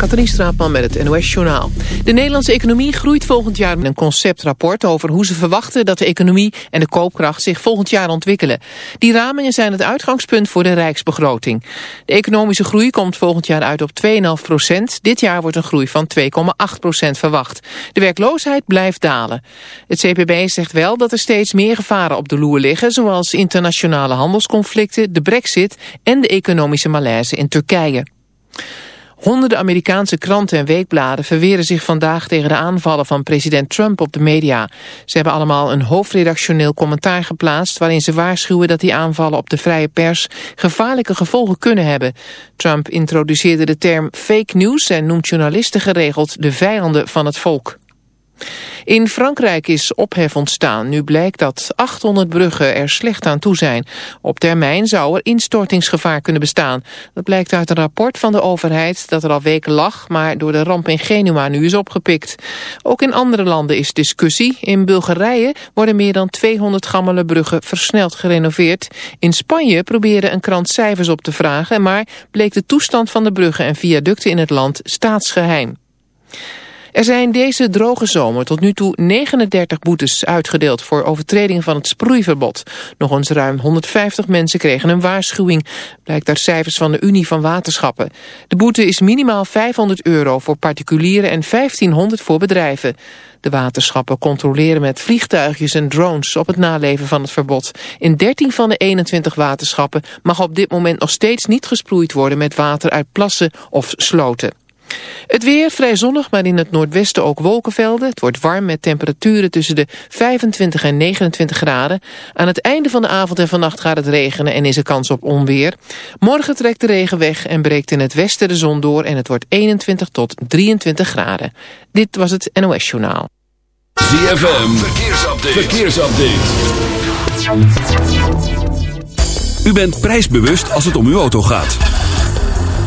Katrien Straatman met het NOS-journaal. De Nederlandse economie groeit volgend jaar met een conceptrapport over hoe ze verwachten dat de economie en de koopkracht zich volgend jaar ontwikkelen. Die ramingen zijn het uitgangspunt voor de rijksbegroting. De economische groei komt volgend jaar uit op 2,5 procent. Dit jaar wordt een groei van 2,8 procent verwacht. De werkloosheid blijft dalen. Het CPB zegt wel dat er steeds meer gevaren op de loer liggen, zoals internationale handelsconflicten, de brexit en de economische malaise in Turkije. Honderden Amerikaanse kranten en weekbladen verweren zich vandaag tegen de aanvallen van president Trump op de media. Ze hebben allemaal een hoofdredactioneel commentaar geplaatst waarin ze waarschuwen dat die aanvallen op de vrije pers gevaarlijke gevolgen kunnen hebben. Trump introduceerde de term fake news en noemt journalisten geregeld de vijanden van het volk. In Frankrijk is ophef ontstaan. Nu blijkt dat 800 bruggen er slecht aan toe zijn. Op termijn zou er instortingsgevaar kunnen bestaan. Dat blijkt uit een rapport van de overheid dat er al weken lag... maar door de ramp in Genua nu is opgepikt. Ook in andere landen is discussie. In Bulgarije worden meer dan 200 gammele bruggen versneld gerenoveerd. In Spanje probeerde een krant cijfers op te vragen... maar bleek de toestand van de bruggen en viaducten in het land staatsgeheim. Er zijn deze droge zomer tot nu toe 39 boetes uitgedeeld voor overtreding van het sproeiverbod. Nog eens ruim 150 mensen kregen een waarschuwing, blijkt uit cijfers van de Unie van Waterschappen. De boete is minimaal 500 euro voor particulieren en 1500 voor bedrijven. De waterschappen controleren met vliegtuigjes en drones op het naleven van het verbod. In 13 van de 21 waterschappen mag op dit moment nog steeds niet gesproeid worden met water uit plassen of sloten. Het weer vrij zonnig, maar in het noordwesten ook wolkenvelden. Het wordt warm met temperaturen tussen de 25 en 29 graden. Aan het einde van de avond en vannacht gaat het regenen en is er kans op onweer. Morgen trekt de regen weg en breekt in het westen de zon door... en het wordt 21 tot 23 graden. Dit was het NOS Journaal. ZFM, verkeersupdate. verkeersupdate. U bent prijsbewust als het om uw auto gaat.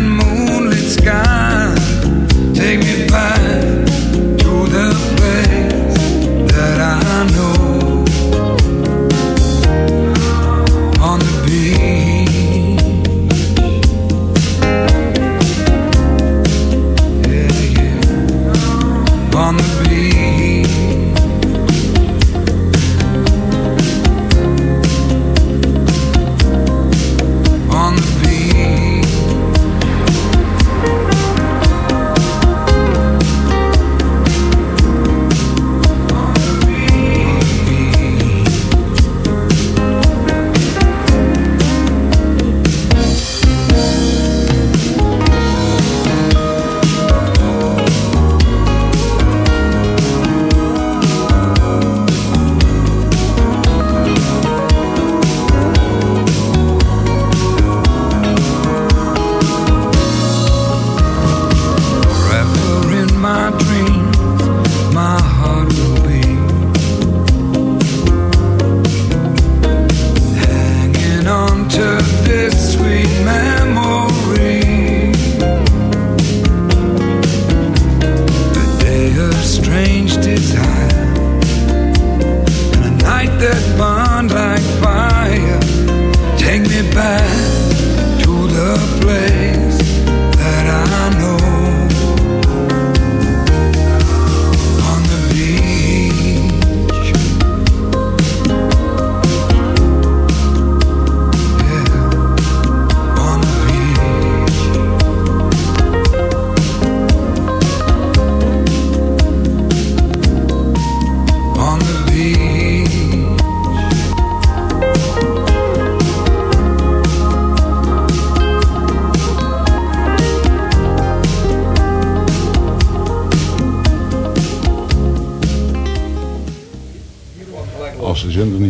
Moonlit sky.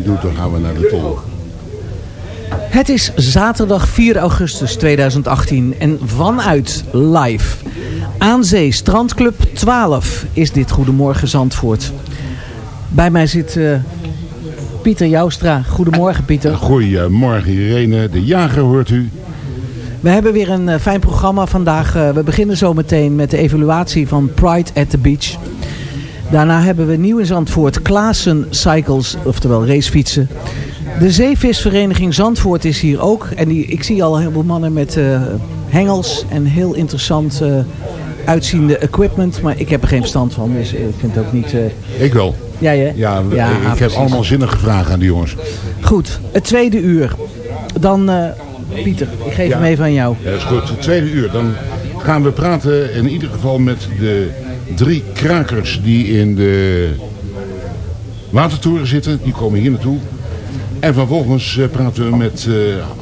Niet doet, dan gaan we naar de tol. Het is zaterdag 4 augustus 2018 en vanuit live aan zee Strandclub 12 is dit Goedemorgen Zandvoort. Bij mij zit eh, Pieter Joustra. Goedemorgen Pieter. Goedemorgen Irene, de jager hoort u. We hebben weer een eh, fijn programma vandaag. Eh, we beginnen zo meteen met de evaluatie van Pride at the Beach. Daarna hebben we nieuw in Zandvoort Klaassen Cycles, oftewel racefietsen. De Zeevisvereniging Zandvoort is hier ook. En die, ik zie al heel veel mannen met eh, hengels en heel interessant eh, uitziende equipment. Maar ik heb er geen verstand van, dus ik vind het ook niet... eh, Ik wel. Jij hè? Ja, Ja, ik ah, heb allemaal zinnige vragen aan die jongens. Goed, het tweede uur. Dan, Pieter, ik geef Ja. hem even aan jou. Ja, dat is goed. Het tweede uur. Dan gaan we praten in ieder geval met de drie krakers die in de watertoren zitten. Die komen hier naartoe. En vervolgens eh, praten we met eh,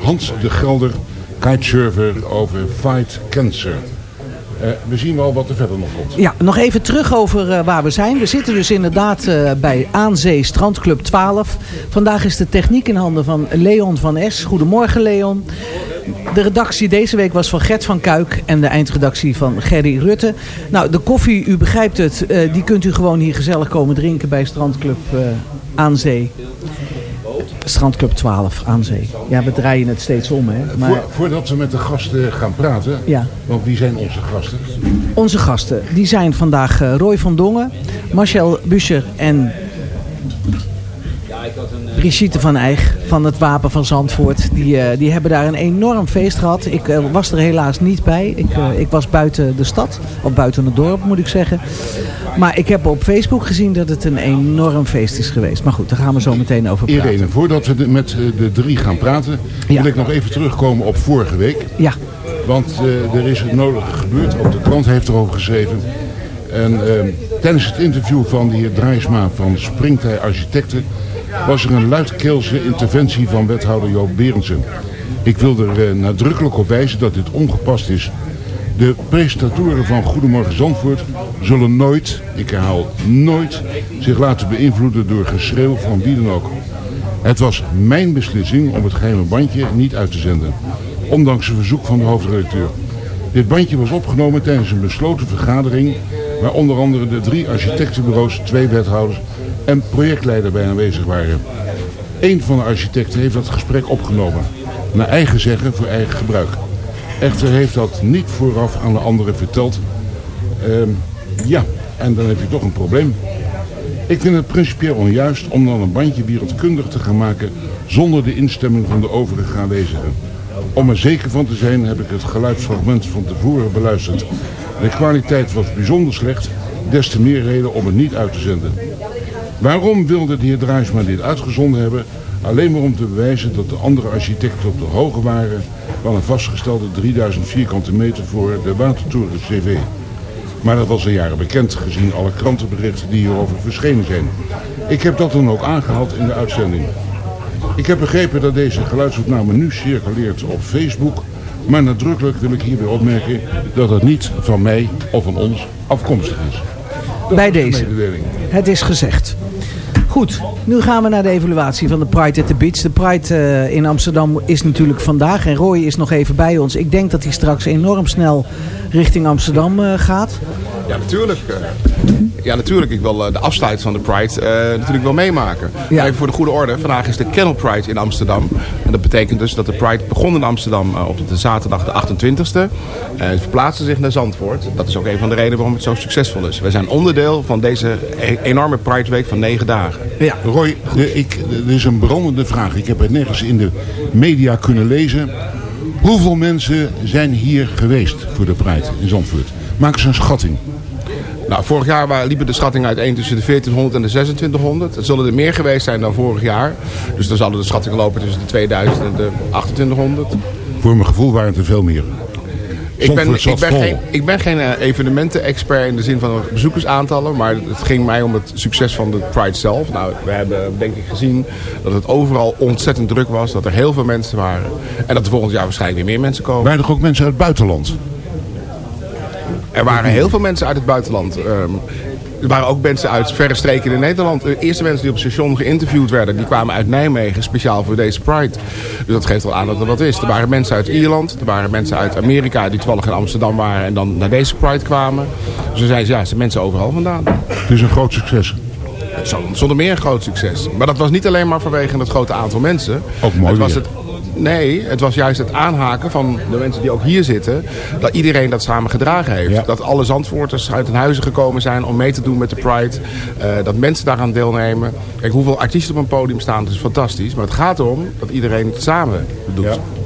Hans de Gelder, kitesurfer, over Fight Cancer. Eh, we zien wel wat er verder nog komt. Ja, nog even terug over waar we zijn. We zitten dus inderdaad bij Aanzee Strandclub 12. Vandaag is de techniek in handen van Leon van S. Goedemorgen Leon. De redactie deze week was van Gert van Kuik en de eindredactie van Gerry Rutte. Nou, de koffie, u begrijpt het, eh, die kunt u gewoon hier gezellig komen drinken bij Strandclub eh Aanzee. Strandclub 12 aan zee. Ja, we draaien het steeds om, hè. Maar Voor- voordat we met de gasten gaan praten, Ja. want wie zijn onze gasten? onze gasten, die zijn vandaag eh, Roy van Dongen, Marcel Buscher en Brigitte van Eijk van het Wapen van Zandvoort. Die, eh, die hebben daar een enorm feest gehad. Ik eh, was er helaas niet bij. Ik, eh, ik was buiten de stad, of buiten het dorp moet ik zeggen. Maar ik heb op Facebook gezien dat het een enorm feest is geweest. Maar goed, daar gaan we zo meteen over praten. Irene, voordat we de- met eh, de drie gaan praten, Ja. wil ik nog even terugkomen op vorige week. Ja, Want eh, er is het nodige gebeurd. Ook de krant heeft erover geschreven. En eh, tijdens het interview van de heer Draaisma van Springtij Architecten... was er een luidkeelse interventie van wethouder Joop Berendsen. Ik wil er eh, nadrukkelijk op wijzen dat dit ongepast is. De presentatoren van Goedemorgen Zandvoort zullen nooit, ik herhaal nooit, zich laten beïnvloeden door geschreeuw van wie dan ook. Het was mijn beslissing om het geheime bandje niet uit te zenden. Ondanks een verzoek van de hoofdredacteur. Dit bandje was opgenomen tijdens een besloten vergadering... waar onder andere de drie architectenbureaus, twee wethouders en projectleider bij aanwezig waren. Eén van de architecten heeft dat gesprek opgenomen. Naar eigen zeggen voor eigen gebruik. Echter heeft dat niet vooraf aan de anderen verteld. Ehm, ja, en dan heb je toch een probleem. Ik vind het principieel onjuist om dan een bandje wereldkundig te gaan maken zonder de instemming van de overige aanwezigen. Om er zeker van te zijn heb ik het geluidsfragment van tevoren beluisterd. De kwaliteit was bijzonder slecht, des te meer reden om het niet uit te zenden. Waarom wilde de heer Druisma dit uitgezonden hebben? Alleen maar om te bewijzen dat de andere architecten op de hoge waren van een vastgestelde 3000 vierkante meter voor de Watertoren CV. Maar dat was al jaren bekend, gezien alle krantenberichten die hierover verschenen zijn. Ik heb dat dan ook aangehaald in de uitzending. Ik heb begrepen dat deze geluidsopname nu circuleert op Facebook. Maar nadrukkelijk wil ik hier weer opmerken dat het niet van mij of van ons afkomstig is. Dat Bij de deze. Het is gezegd. Goed, nu gaan we naar de evaluatie van de Pride at the Beach. De Pride eh, in Amsterdam is natuurlijk vandaag en Roy is nog even bij ons. Ik denk dat hij straks enorm snel richting Amsterdam eh, gaat. Ja, natuurlijk. Ja, natuurlijk. Ik wil eh, de afsluiting van de Pride eh, natuurlijk wel meemaken. Ja. Maar Even voor de goede orde. Vandaag is de Kennel Pride in Amsterdam. En dat betekent dus dat de Pride begon in Amsterdam eh, op de zaterdag de 28e. En het verplaatste zich naar Zandvoort. Dat is ook een van de redenen waarom het zo succesvol is. Wij zijn onderdeel van deze e- enorme Pride Week van negen dagen. Ja. Roy, de, ik, er is een brandende vraag. Ik heb het nergens in de media kunnen lezen. Hoeveel mensen zijn hier geweest voor de Pride in Zandvoort? Maak eens een schatting. Nou, vorig jaar liepen de schattingen uiteen tussen de 1400 en de 2600. Het zullen er meer geweest zijn dan vorig jaar. Dus dan zouden de schattingen lopen tussen de 2000 en de 2800. Voor mijn gevoel waren het er veel meer. Ik ben, ik ben geen, ik ben geen eh, evenementen-expert in de zin van bezoekersaantallen. Maar het ging mij om het succes van de Pride zelf. Nou, we hebben denk ik gezien dat het overal ontzettend druk was. Dat er heel veel mensen waren. En dat er volgend jaar waarschijnlijk weer meer mensen komen. Waren er ook mensen uit het buitenland? Er waren heel veel mensen uit het buitenland. Ehm, er waren ook mensen uit verre streken in Nederland. De eerste mensen die op het station geïnterviewd werden, die kwamen uit Nijmegen, speciaal voor deze Pride. Dus dat geeft wel aan dat er wat is. Er waren mensen uit Ierland, er waren mensen uit Amerika die toevallig in Amsterdam waren en dan naar deze Pride kwamen. Dus zeiden ze, ja, zijn mensen overal vandaan. Het is een groot succes. Zonder- Zonder meer een groot succes. Maar dat was niet alleen maar vanwege het grote aantal mensen. Ook mooi het was het, Nee, het was juist het aanhaken van de mensen die ook hier zitten. Dat iedereen dat samen gedragen heeft. Ja. Dat alle Zandvoorters uit hun huizen gekomen zijn om mee te doen met de Pride. Eh, dat mensen daaraan deelnemen. Kijk, hoeveel artiesten op een podium staan, dat is fantastisch. Maar het gaat erom dat iedereen het samen doet. Ja.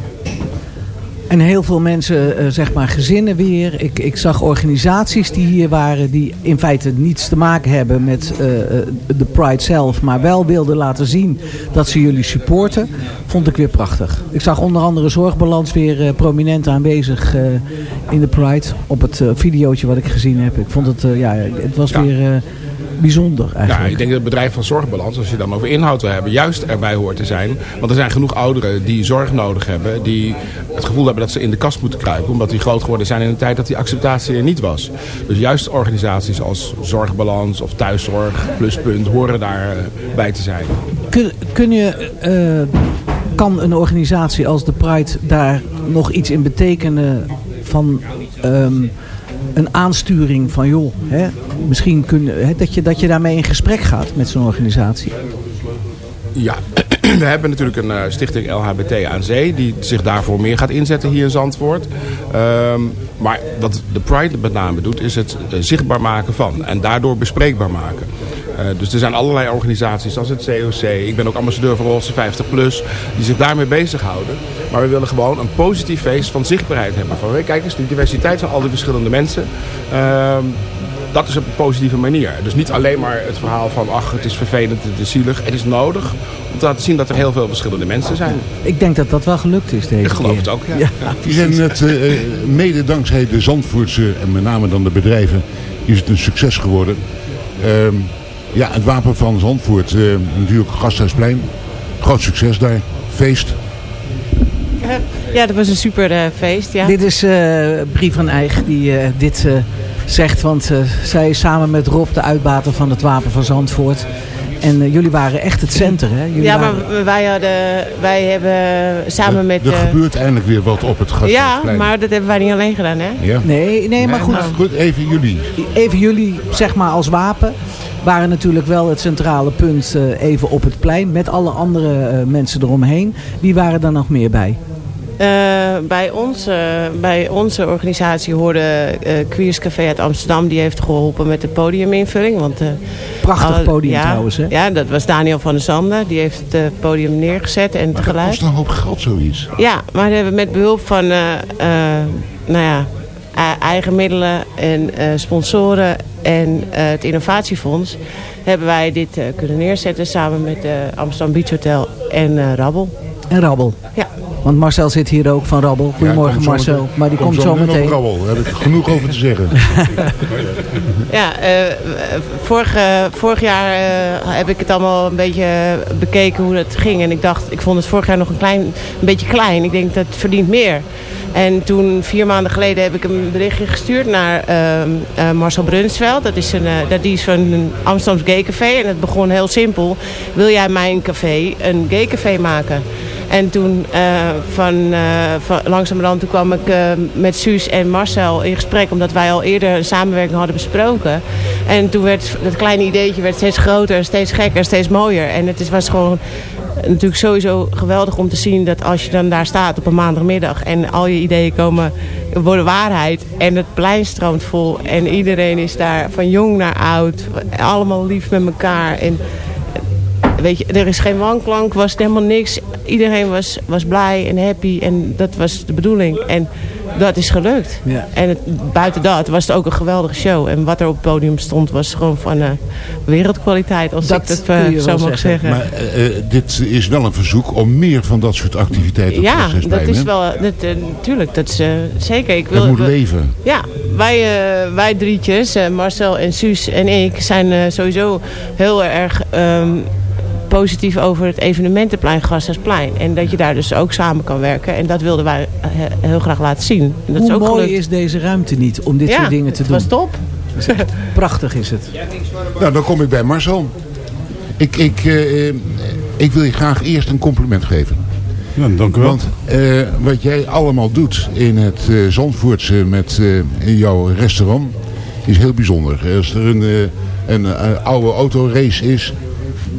En heel veel mensen, eh, zeg maar gezinnen weer. Ik, ik zag organisaties die hier waren die in feite niets te maken hebben met eh, eh, de Pride zelf. Maar wel wilden laten zien dat ze jullie supporten. Vond ik weer prachtig. Ik zag onder andere Zorgbalans weer prominent aanwezig in de Pride. Op het videootje wat ik gezien heb. Ik vond het, ja, het was Ja. weer bijzonder Ja, eigenlijk. ik denk dat het bedrijf van Zorgbalans, als je dan over inhoud wil hebben, juist erbij hoort te zijn. Want er zijn genoeg ouderen die zorg nodig hebben, die het gevoel hebben dat ze in de kast moeten kruipen, omdat die groot geworden zijn in een tijd dat die acceptatie er niet was. Dus juist organisaties als Zorgbalans of Thuiszorg, Pluspunt, horen daarbij bij te zijn. Kun, kun je, eh, kan een organisatie als de Pride daar nog iets in betekenen van ehm, een aansturing van joh, hè, misschien kun, hè, dat, je, dat je daarmee in gesprek gaat met zo'n organisatie? Ja, we hebben natuurlijk een eh, stichting LHBT aan Zee die zich daarvoor meer gaat inzetten hier in Zandvoort. Ehm, maar wat de Pride met name doet is het eh, zichtbaar maken van en daardoor bespreekbaar maken. Eh, dus er zijn allerlei organisaties zoals het COC. Ik ben ook ambassadeur van Rosse 50 Plus die zich daarmee bezighouden. Maar we willen gewoon een positief feest van zichtbaarheid hebben. Van kijk eens, de diversiteit van al die verschillende mensen. Ehm, dat is op een positieve manier. Dus niet alleen maar het verhaal van ach, het is vervelend, het is zielig. Het is nodig om te laten zien dat er heel veel verschillende mensen zijn. Ik denk dat dat wel gelukt is deze Ik geloof keer. het ook, ja. Ja. Het, eh, mede dankzij de Zandvoortse en met name dan de bedrijven is het een succes geworden. Ehm, ja, het wapen van Zandvoort, eh, natuurlijk Gasthuisplein. Groot succes daar. Feest. Ja, dat was een super eh, feest. Ja. Dit is eh Brie van Eijk die eh, dit eh, zegt, want eh, zij is samen met Rob de uitbater van het Wapen van Zandvoort. En eh, jullie waren echt het center, hè? Jullie Ja, waren- maar wij, hadden, wij hebben samen met... Er eh, gebeurt eindelijk weer wat op het ja, Gasthuisplein. maar dat hebben wij niet alleen gedaan, hè? Ja. Nee, nee, maar goed. Goed, even jullie. Even jullie, zeg maar als wapen, waren natuurlijk wel het centrale punt eh, even op het plein. Met alle andere eh, mensen eromheen. Wie waren er nog meer bij? Eh, bij, ons, bij onze organisatie hoorde eh Queers Café uit Amsterdam. Die heeft geholpen met de podiuminvulling. Want, eh, Prachtig podium ja, trouwens, hè? Ja, dat was Daniel van der Zanden. Die heeft het podium neergezet en het Dat geluid. kost een hoop geld zoiets. Ja, maar we hebben met behulp van eh, eh, nou ja, e- eigen middelen en eh, sponsoren en het innovatiefonds... hebben wij dit kunnen neerzetten samen met de Amsterdam Beach Hotel en eh, Rabbel. En Rabbel. Ja. Want Marcel zit hier ook van Rabbel. Goedemorgen komt zo Marcel. meteen- Maar die komt, zo nog meteen. Rabbel, daar heb ik genoeg over te zeggen. Ja, eh, vorig, vorig jaar eh, heb ik het allemaal een beetje bekeken hoe het ging. En ik dacht, ik vond het vorig jaar nog een, klein, een beetje klein. Ik denk, dat verdient meer. En toen, vier maanden geleden, heb ik een berichtje gestuurd naar ehm, eh, Marcel Brunsveld. Dat is, een, eh, dat die is van een Amsterdams Gay Café. En het begon heel simpel. Wil jij mijn café een gay café maken? En toen eh, van, eh, van langzamerhand toen kwam ik eh, met Suus en Marcel in gesprek. Omdat wij al eerder een samenwerking hadden besproken. En toen werd dat kleine ideetje werd steeds groter, steeds gekker, steeds mooier. En het is, was gewoon natuurlijk sowieso geweldig om te zien dat als je dan daar staat op een maandagmiddag. En al je ideeën komen, worden waarheid. En het plein stroomt vol. En iedereen is daar van jong naar oud. Allemaal lief met elkaar. En weet je, er is geen wanklank, was helemaal niks. Iedereen was, was blij en happy en dat was de bedoeling. En dat is gelukt. Ja. En het, buiten dat was het ook een geweldige show. En wat er op het podium stond was gewoon van eh, wereldkwaliteit, als Dat ik dat eh, zo mag zeggen. zeggen. Maar eh, dit is wel een verzoek om meer van dat soort activiteiten op het ja, dat is wel, dat, natuurlijk, dat is zeker. Ik Het wil, moet we- leven. Ja, wij, eh, wij drietjes, eh, Marcel en Suus en ik, zijn eh, sowieso heel erg ehm, positief over het evenementenplein Gasthuisplein. En dat je daar dus ook samen kan werken. En dat wilden wij eh, heel graag laten zien. En dat Hoe is ook mooi gelukt. is deze ruimte niet om dit ja, soort dingen te het doen? was top. Prachtig is het. Nou, dan kom ik bij Marcel. Ik, ik, eh, eh, ik wil je graag eerst een compliment geven. Ja, dank u wel. Want eh, wat jij allemaal doet in het eh, Zandvoortse met eh, in jouw restaurant is heel bijzonder. Als er een, eh, een oude autorace is,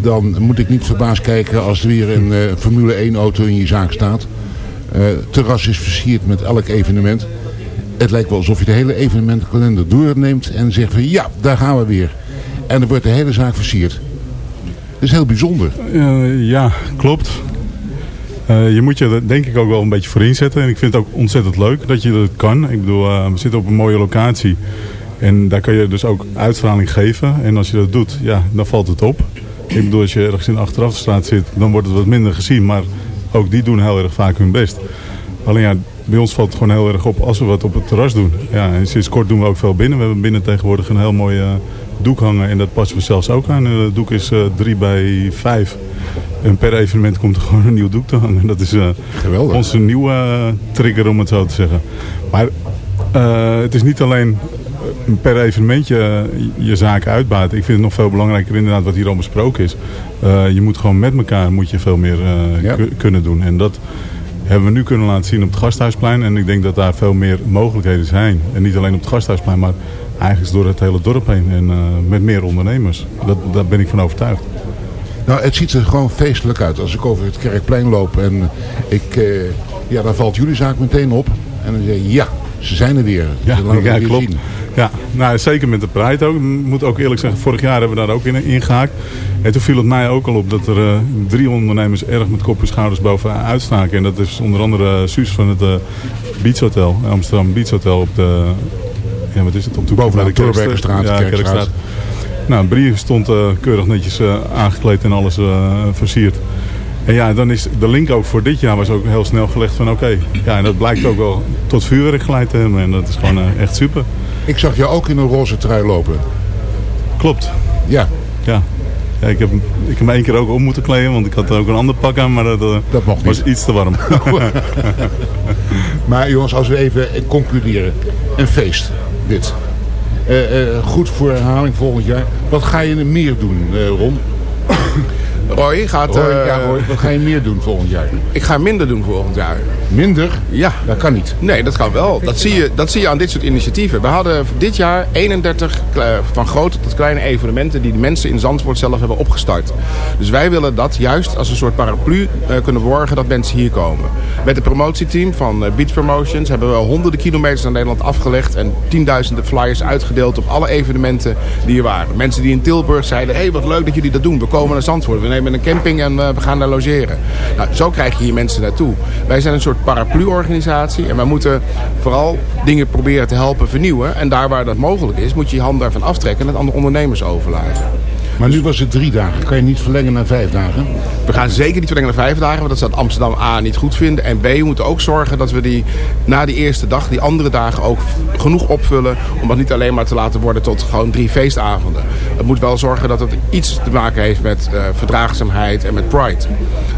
dan moet ik niet verbaasd kijken als er weer een eh, Formule 1 auto in je zaak staat. Het terras is versierd met elk evenement. Het lijkt wel alsof je de hele evenementenkalender doorneemt en zegt van ja, daar gaan we weer. En dan wordt de hele zaak versierd. Dat is heel bijzonder. Eh, ja, klopt. Je moet je er denk ik ook wel een beetje voor inzetten. En ik vind het ook ontzettend leuk dat je dat kan. Ik bedoel, we zitten op een mooie locatie. En daar kan je dus ook uitstraling geven. En als je dat doet, ja, dan valt het op. Ik bedoel, als je ergens in de achterafstraat zit, dan wordt het wat minder gezien. Maar ook die doen heel erg vaak hun best. Alleen ja, bij ons valt het gewoon heel erg op als we wat op het terras doen. Ja, en sinds kort doen we ook veel binnen. We hebben binnen tegenwoordig een heel mooi eh, doek hangen. En dat passen we zelfs ook aan. Het doek is eh 3 bij 5. En per evenement komt er gewoon een nieuw doek te hangen. Dat is eh, Geweldig. onze nieuwe eh, trigger, om het zo te zeggen. Maar eh, het is niet alleen eh, per evenementje eh, je zaken uitbaten. Ik vind het nog veel belangrijker inderdaad wat hier al besproken is. Eh, je moet gewoon met elkaar moet je veel meer eh, Ja. kunnen doen. En dat hebben we nu kunnen laten zien op het Gasthuisplein. En ik denk dat daar veel meer mogelijkheden zijn. En niet alleen op het Gasthuisplein, maar eigenlijk door het hele dorp heen. En met meer ondernemers. Dat, daar ben ik van overtuigd. Nou, het ziet er gewoon feestelijk uit. Als ik over het Kerkplein loop en ik, eh, ja, dan valt jullie zaak meteen op. En dan zeg je, ja, ze zijn er weer. Ja, ja klopt. zien. Ja, nou, zeker met de Pride ook. Ik moet ook eerlijk zeggen, vorig jaar hebben we daar ook in ingehaakt. En toen viel het mij ook al op dat er eh, drie ondernemers erg met kop en schouders bovenaan uitstaken. En dat is onder andere eh, Suus van het eh Beach Hotel, Amsterdam Beach Hotel op de... Ja, wat is het? Op de Bovenaan de Kerkstraat. Ja. Nou, Brie stond keurig netjes aangekleed en alles versierd. En ja, dan is de link ook voor dit jaar was ook heel snel gelegd van oké. Ja, en dat blijkt ook wel tot vuurwerk geleid te hebben. En dat is gewoon echt super. Ik zag jou ook in een roze trui lopen. Klopt. Ja, Ja. ja ik, heb, ik heb me één keer ook om moeten kleden, want ik had ook een ander pak aan, maar dat, eh, dat mocht was niet. iets te warm. Maar jongens, als we even concluderen. Een feest, dit. Eh, eh, goed voor herhaling volgend jaar. Wat ga je er meer doen, Ron? Roy gaat... Roy, eh, ja, Roy, wat ga je meer doen volgend jaar? Ik ga minder doen volgend jaar. Minder? Ja. Dat kan niet. Nee, dat kan wel. Dat zie, je, dat zie je aan dit soort initiatieven. We hadden dit jaar 31 kle- van grote tot kleine evenementen... die de mensen in Zandvoort zelf hebben opgestart. Dus wij willen dat juist als een soort paraplu eh, kunnen borgen... dat mensen hier komen. Met het promotieteam van eh, Beach Promotions... hebben we honderden kilometers naar Nederland afgelegd... en tienduizenden flyers uitgedeeld op alle evenementen die er waren. Mensen die in Tilburg zeiden... hé, hey, wat leuk dat jullie dat doen. We komen naar Zandvoort. We nemen een camping en eh, we gaan daar logeren. Nou, zo krijg je hier mensen naartoe. Wij zijn een soort paraplu-organisatie... en wij moeten vooral dingen proberen te helpen vernieuwen. En daar waar dat mogelijk is, moet je je hand daarvan aftrekken... en het aan de ondernemers overlaten. Maar nu was het drie dagen. Kan je niet verlengen naar vijf dagen? We gaan zeker niet verlengen naar vijf dagen, want dat zou Amsterdam A niet goed vinden. En B, we moeten ook zorgen dat we die na die eerste dag, die andere dagen ook genoeg opvullen. Om dat niet alleen maar te laten worden tot gewoon drie feestavonden. Het moet wel zorgen dat het iets te maken heeft met eh, verdraagzaamheid en met pride.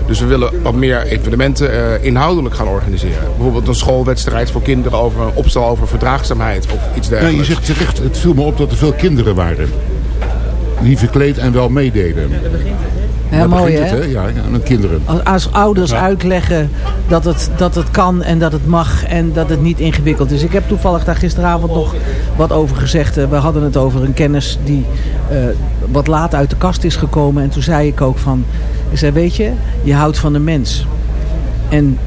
Dus we willen wat meer evenementen eh, inhoudelijk gaan organiseren. Bijvoorbeeld een schoolwedstrijd voor kinderen over een opstel over verdraagzaamheid of iets Ja, dergelijks. je zegt terecht, het viel me op dat er veel kinderen waren. Die verkleed en wel meededen. Heel Daar mooi begint hè? het, Ja, ja, aan de kinderen. Als, als ouders uitleggen dat het, dat het kan en dat het mag en dat het niet ingewikkeld is. Ik heb toevallig daar gisteravond nog wat over gezegd. Eh, We hadden het over een kennis die eh, wat laat uit de kast is gekomen. En toen zei ik ook van, ik zei weet je, je houdt van de mens. En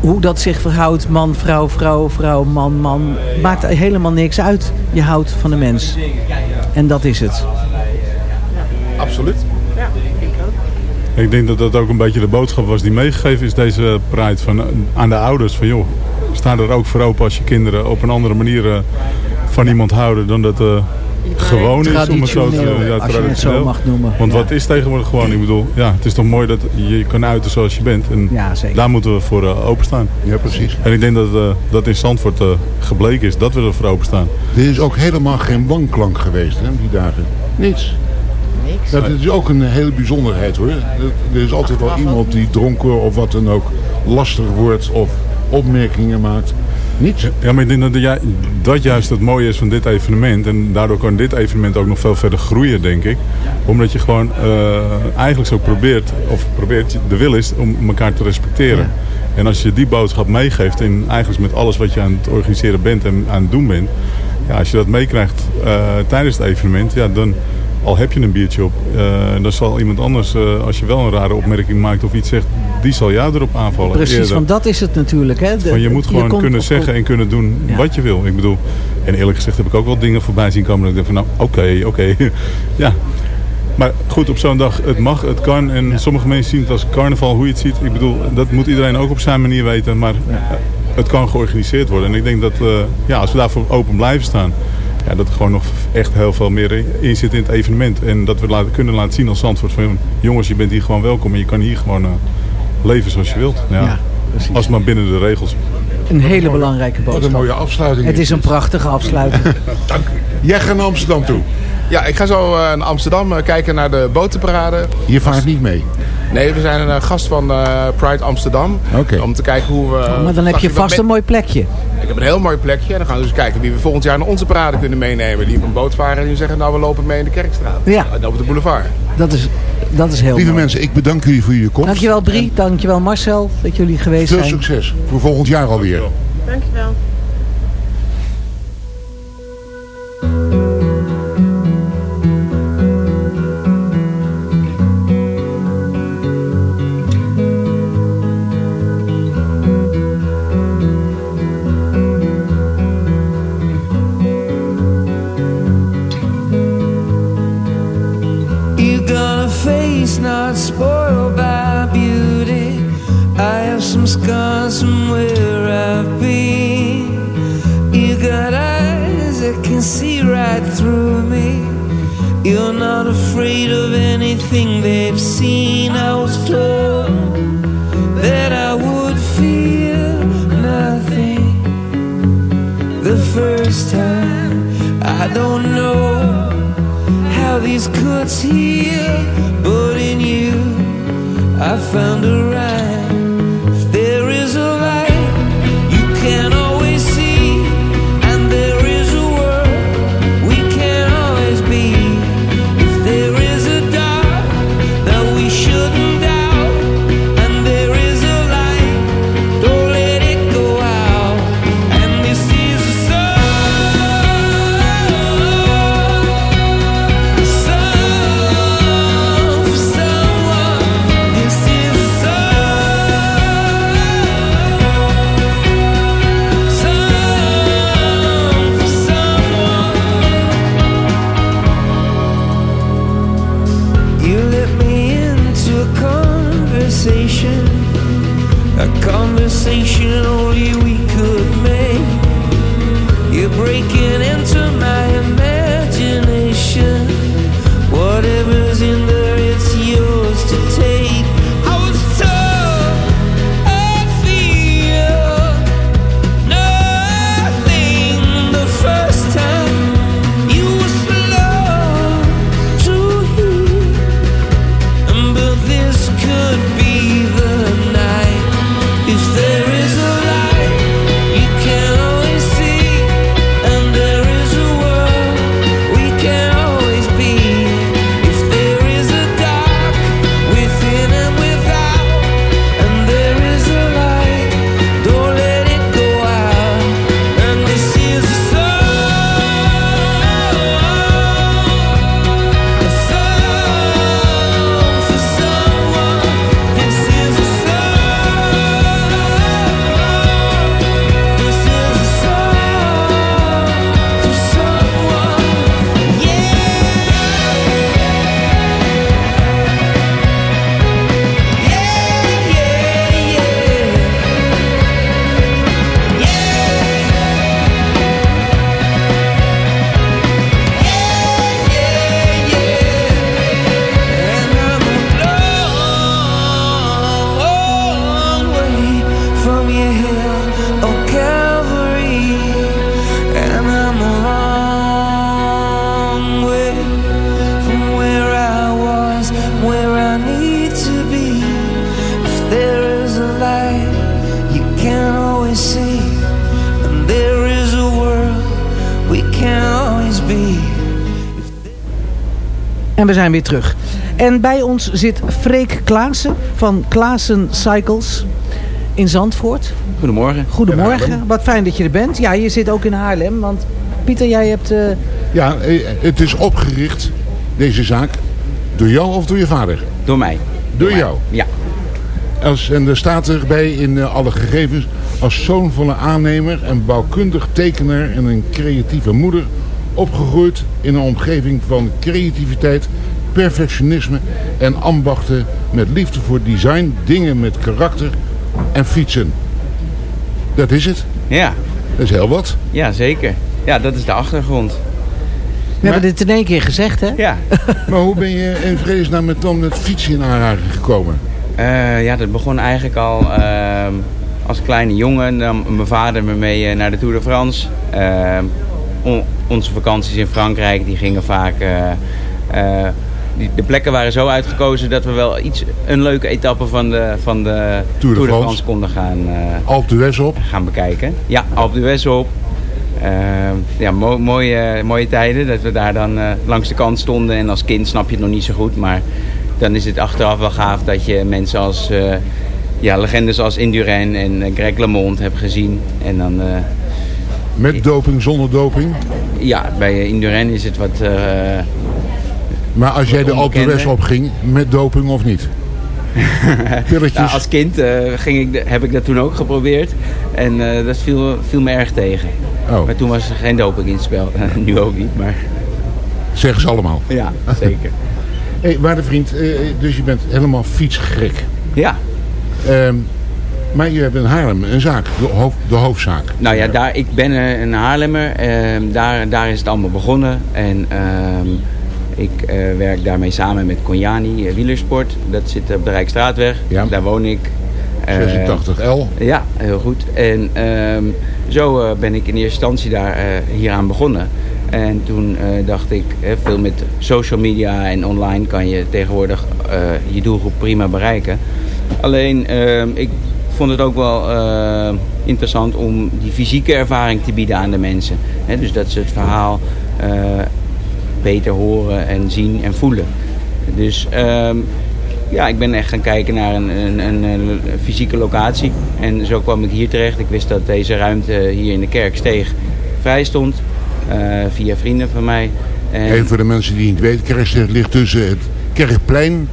hoe dat zich verhoudt, man, vrouw, vrouw, vrouw, man, man, maakt helemaal niks uit. Je houdt van de mens. En dat is het. Absoluut. Ik denk dat dat ook een beetje de boodschap was die meegegeven is deze Pride van, aan de ouders. Van joh, sta er ook voor open als je kinderen op een andere manier eh, van iemand houden dan dat eh, gewoon is. Om het zo te Traditioneel, ja, als je het zo traditioneel. mag noemen. Want Ja. wat is tegenwoordig gewoon? Ik bedoel, ja, het is toch mooi dat je je kan uiten zoals je bent. En Ja, zeker. daar moeten we voor eh, openstaan. Ja, precies. En ik denk dat eh, dat in Zandvoort eh, gebleken is dat we er voor openstaan. Er is ook helemaal geen wanklank geweest, hè, die dagen. Niets. Niks. Dat is ook een hele bijzonderheid, hoor. Er is altijd wel iemand die dronken of wat dan ook lastig wordt of opmerkingen maakt. Niets. Ja, maar ik denk dat dat juist het mooie is van dit evenement. En daardoor kan dit evenement ook nog veel verder groeien, denk ik. Omdat je gewoon eh, eigenlijk zo probeert, of probeert, de wil is om elkaar te respecteren. En als je die boodschap meegeeft, en eigenlijk met alles wat je aan het organiseren bent en aan het doen bent. Ja, als je dat meekrijgt eh, tijdens het evenement, ja, dan al heb je een biertje op. eh, dan zal iemand anders, eh, als je wel een rare opmerking maakt of iets zegt, die zal jou erop aanvallen. Precies, eerder. want dat is het natuurlijk. Hè? De- je moet gewoon kunnen zeggen en kunnen doen Ja. wat je wil. Ik bedoel, en eerlijk gezegd heb ik ook wel dingen voorbij zien komen. Dat ik denk van nou, oké, oké. ja. Maar goed, op zo'n dag, het mag, het kan. En sommige mensen zien het als carnaval, hoe je het ziet. Ik bedoel, dat moet iedereen ook op zijn manier weten. Maar het kan georganiseerd worden. En ik denk dat, eh, ja, als we daarvoor open blijven staan... Ja, dat er gewoon nog echt heel veel meer in zit in het evenement. En dat we laten, kunnen laten zien als Zandvoort van... jongens, je bent hier gewoon welkom en je kan hier gewoon eh, leven zoals je wilt. Ja, als het maar binnen de regels. Een hele belangrijke Wat een boodschap. mooie afsluiting. Het is een prachtige afsluiting. Jij gaat naar Amsterdam toe. Ja, ik ga zo eh, naar Amsterdam eh, kijken naar de botenparade. Je vaart niet mee. Nee, we zijn een eh, gast van eh, Pride Amsterdam. Om te kijken hoe we... maar dan heb je vast een mooi plekje. Ik heb een heel mooi plekje. En dan gaan we dus kijken wie we volgend jaar naar onze parade kunnen meenemen. Die op een boot varen en die zeggen, nou we lopen mee in de Kerkstraat. Ja. En over de boulevard. Dat is, dat is heel Lieve mooi. mensen, ik bedank jullie voor jullie komst. Dankjewel Brie, dankjewel Marcel dat jullie geweest Veel zijn. succes voor volgend jaar alweer. Dankjewel. Right through me. You're not afraid of anything they've seen. I was told that I would feel nothing the first time. I don't know how these cuts heal, but in you I found a rhyme. Weer terug. En bij ons zit Freek Klaassen van Klaassen Cycles in Zandvoort. Goedemorgen. Goedemorgen, wat fijn dat je er bent. Ja, je zit ook in Haarlem, want Pieter, jij hebt... eh, Ja, eh, het is opgericht, deze zaak, door jou of door je vader? Door mij. Door jou? Ja. Als, en er staat erbij in eh, alle gegevens... als zoon van een aannemer en bouwkundig tekenaar en een creatieve moeder... opgegroeid in een omgeving van creativiteit, perfectionisme en ambachten... met liefde voor design, dingen met karakter en fietsen. Dat is het. Ja. Dat is heel wat. Ja, zeker. Ja, dat is de achtergrond. We hebben dit in één keer gezegd, hè? Ja. Maar hoe ben je in vredesnaam met, dan met fietsen in aanraking gekomen? Eh, ja, dat begon eigenlijk al ehm, als kleine jongen. Nam mijn vader me mee eh, naar de Tour de France. Ehm, on- onze vakanties in Frankrijk die gingen vaak... eh, eh, die- de plekken waren zo uitgekozen dat we wel iets, een leuke etappe van de, van de Tour de France. France konden gaan, eh, Alpe d'Huez op. gaan bekijken. Ja, Alpe d'Huez op. Ehm, ja, mo- mooie, mooie tijden dat we daar dan eh, langs de kant stonden. En als kind snap je het nog niet zo goed. Maar dan is het achteraf wel gaaf dat je mensen als eh, ja, legendes als Indurain en eh, Greg LeMond hebt gezien. En dan, eh, Met doping, zonder doping. ja, bij eh, Indurain is het wat... Maar als jij de Alpe d'Huez opging, met doping of niet? Pilletjes. nou, als kind eh, ging ik, de- heb ik dat toen ook geprobeerd. En eh, dat viel, viel me erg tegen. Oh. Maar toen was er geen doping in het spel. nu ook niet, maar Zeggen ze allemaal. ja, zeker. Hé, waarde vriend, eh, dus je bent helemaal fietsgek. Ja, Ehm, maar je hebt in Haarlem een zaak, de, hoofd, de hoofdzaak. Nou ja, daar, ik ben een Haarlemmer. Ehm, daar, daar is het allemaal begonnen. En ehm, ik eh, werk daarmee samen met Conjani eh, Wielersport. Dat zit op de Rijkstraatweg. Ja. Daar woon ik. Eh, 86L. ja, heel goed. En ehm, zo eh, ben ik in eerste instantie daar eh, hieraan begonnen. En toen eh, dacht ik, veel met social media en online kan je tegenwoordig eh, je doelgroep prima bereiken. Alleen, ehm, ik vond het ook wel eh, interessant om die fysieke ervaring te bieden aan de mensen. Dus dat ze het verhaal eh, beter horen en zien en voelen. Dus ehm, ja, ik ben echt gaan kijken naar een, een, een, fysieke locatie. En zo kwam ik hier terecht. Ik wist dat deze ruimte hier in de Kerksteeg vrij stond. eh, via vrienden van mij. En, Even voor de mensen die het niet weten, Kerksteeg ligt tussen het Kerkplein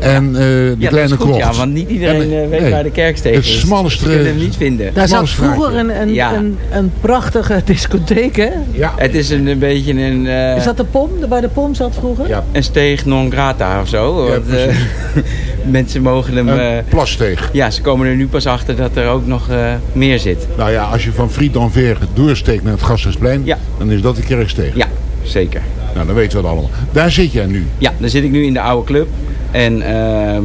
en eh, de ja, Kleine Krocht. ja, want niet iedereen En, eh, weet nee, waar de Kerksteeg Het is. smalle Ze kunnen hem niet vinden. Daar zat vroeger een, een, Ja. een, een prachtige discotheek, hè? Ja. Het is een, een beetje een, eh, Is dat de pom? De- Waar de pom zat vroeger? Ja. een steeg non grata of zo. Ja, want, eh, precies. mensen mogen hem... eh, Een plassteeg. ja, ze komen er nu pas achter dat er ook nog eh, meer zit. Nou ja, als je van Fried dan Veer doorsteekt naar het Gasthuisplein, Ja. dan is dat de Kerksteeg. Ja, zeker. Nou, dan weten we het allemaal. Daar zit jij nu. Ja, dan zit ik nu in de oude club. En ehm,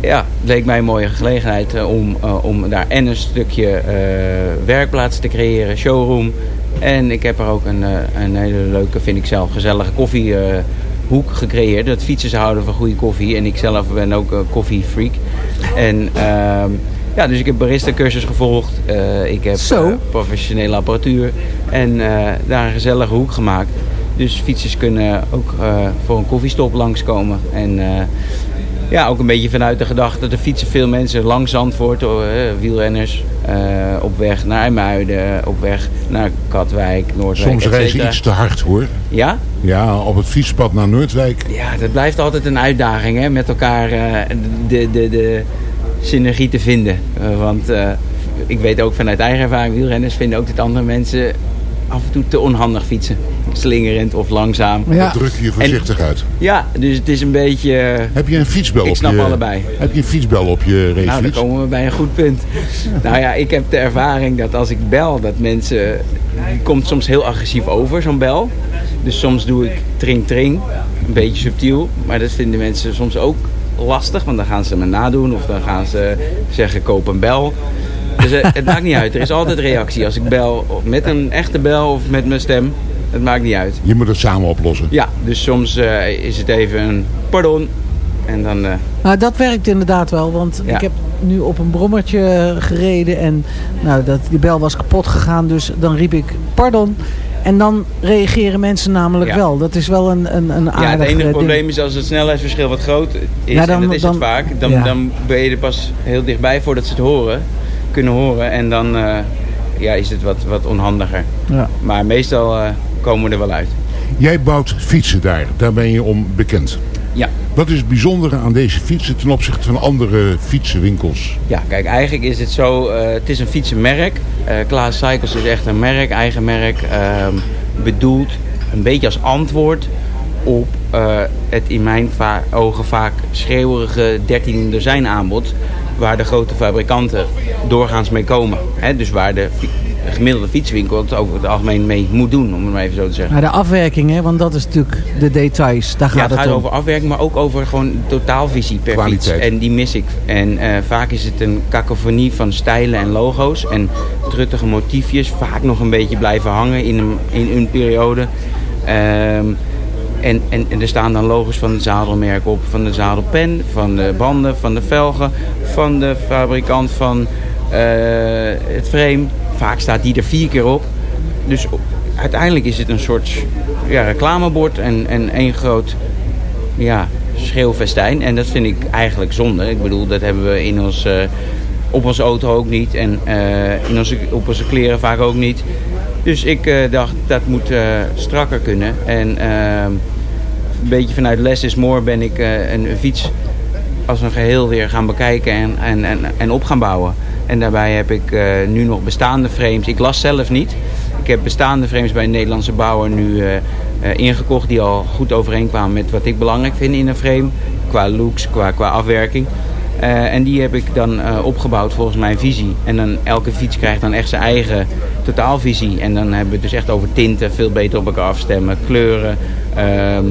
ja, het leek mij een mooie gelegenheid eh, om, eh, om daar en een stukje eh, werkplaats te creëren, showroom. En ik heb er ook een, een hele leuke, vind ik zelf, gezellige koffiehoek gecreëerd. Dat fietsers houden van goede koffie. En ik zelf ben ook een koffiefreak. En ehm, ja, dus ik heb barista cursus gevolgd. Ik heb professionele apparatuur. En daar een gezellige hoek gemaakt. Dus fietsers kunnen ook eh, voor een koffiestop langskomen. En eh, ja, ook een beetje vanuit de gedachte. Er fietsen veel mensen langs Zandvoort, eh, wielrenners. op weg naar IJmuiden, op weg naar Katwijk, Noordwijk, Soms cetera. iets te hard hoor. Ja? Ja, op het fietspad naar Noordwijk. Ja, dat blijft altijd een uitdaging hè, met elkaar de, de, de synergie te vinden. Want ik weet ook vanuit eigen ervaring, wielrenners vinden ook dat andere mensen af en toe te onhandig fietsen. Slingerend of langzaam. Ja. Dan druk je je voorzichtig uit. Ja, dus het is een beetje... eh, Heb je een fietsbel Ik op snap je... allebei. Heb je een fietsbel op je Nou, dan racefiets? komen we bij een goed punt. Nou ja, ik heb de ervaring dat als ik bel, dat mensen... Die komt soms heel agressief over, zo'n bel. Dus soms doe ik tring tring, een beetje subtiel. Maar dat vinden mensen soms ook lastig, want dan gaan ze me nadoen. Of dan gaan ze zeggen, koop een bel. Dus eh, het maakt niet uit. Er is altijd reactie als ik bel, of met een echte bel of met mijn stem. Het maakt niet uit. Je moet het samen oplossen. Ja, dus soms eh, is het even een pardon. En dan... eh, Nou, dat werkt inderdaad wel, want Ja. ik heb nu op een brommertje gereden en nou, dat, die bel was kapot gegaan, dus dan riep ik pardon. En dan reageren mensen namelijk Ja. wel. Dat is wel een, een, een Ja, het enige ding. probleem is als het snelheidsverschil wat groot is, Ja, dan- en dat is dan- het vaak, dan, ja. dan ben je er pas heel dichtbij voordat ze het horen, kunnen horen. En dan eh, ja, is het wat, wat onhandiger. Ja. Maar meestal eh, komen we er wel uit. Jij bouwt fietsen daar. Daar ben je om bekend. Ja. Wat is het bijzondere aan deze fietsen ten opzichte van andere fietsenwinkels? Ja, kijk, eigenlijk is het zo, eh, het is een fietsenmerk. Eh Klaas Cycles is echt een merk, eigen merk, ehm, bedoeld een beetje als antwoord op eh, het in mijn va- ogen vaak schreeuwerige 13 dozijn aanbod. Waar de grote fabrikanten doorgaans mee komen. Hè? Dus waar de, gemiddelde fietswinkel het over het algemeen mee moet doen, om het maar even zo te zeggen. Maar de afwerking, hè, want dat is natuurlijk de details. Daar gaat Ja, het het gaat om. over afwerking, maar ook over gewoon totaalvisie per Kwaliteit. fiets. En die mis ik. En eh, vaak is het een cacophonie van stijlen en logo's. En truttige motiefjes, vaak nog een beetje blijven hangen in een, in een periode. Ehm, en, en, er staan dan logos van het zadelmerk op, van de zadelpen, van de banden, van de velgen, van de fabrikant van eh, het frame. Vaak staat die er vier keer op. Dus uiteindelijk is het een soort ja, reclamebord en, en één groot ja, schreeuwfestijn. En dat vind ik eigenlijk zonde. Ik bedoel, dat hebben we in ons, eh, op onze auto ook niet. En eh, in onze, op onze kleren vaak ook niet. Dus ik eh, dacht, dat moet eh, strakker kunnen. En eh, een beetje vanuit less is more ben ik eh, een, fiets als een geheel weer gaan bekijken en, en, en, en op gaan bouwen. En daarbij heb ik nu nog bestaande frames. Ik las zelf niet. Ik heb bestaande frames bij een Nederlandse bouwer nu ingekocht die al goed overeenkwamen met wat ik belangrijk vind in een frame. Qua looks, qua, qua afwerking. Eh, en die heb ik dan eh, opgebouwd volgens mijn visie. En dan elke fiets krijgt dan echt zijn eigen totaalvisie. En dan hebben we het dus echt over tinten, veel beter op elkaar afstemmen, kleuren, ehm,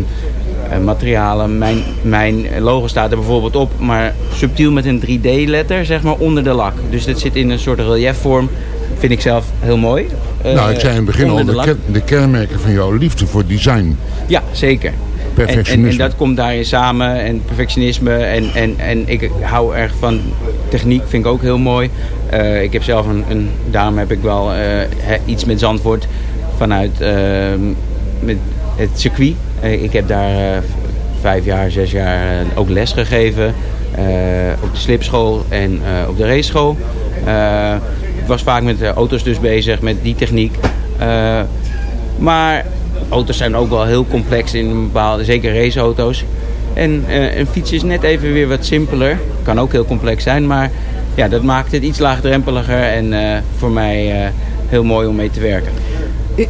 eh, materialen. Mijn, mijn logo staat er bijvoorbeeld op, maar subtiel met een 3D-letter, zeg maar, onder de lak. Dus dat zit in een soort reliefvorm. Vind ik zelf heel mooi. nou, ik zei in het begin al, de, de kenmerken van jouw liefde voor design. Ja, zeker. En, en, dat komt daarin samen. En perfectionisme. En, en, en ik hou erg van techniek. Vind ik ook heel mooi. Eh, ik heb zelf een, een... Daarom heb ik wel eh, iets met Zandvoort. Vanuit eh, met het circuit. Eh, ik heb daar vijf jaar, zes jaar ook les gegeven. op de slipschool en op de raceschool. Ik was vaak met de auto's dus bezig. Met die techniek. Maar auto's zijn ook wel heel complex in een bepaalde, zeker raceauto's. En eh, een fiets is net even weer wat simpeler. Kan ook heel complex zijn, maar ja, dat maakt het iets laagdrempeliger en eh, voor mij eh, heel mooi om mee te werken.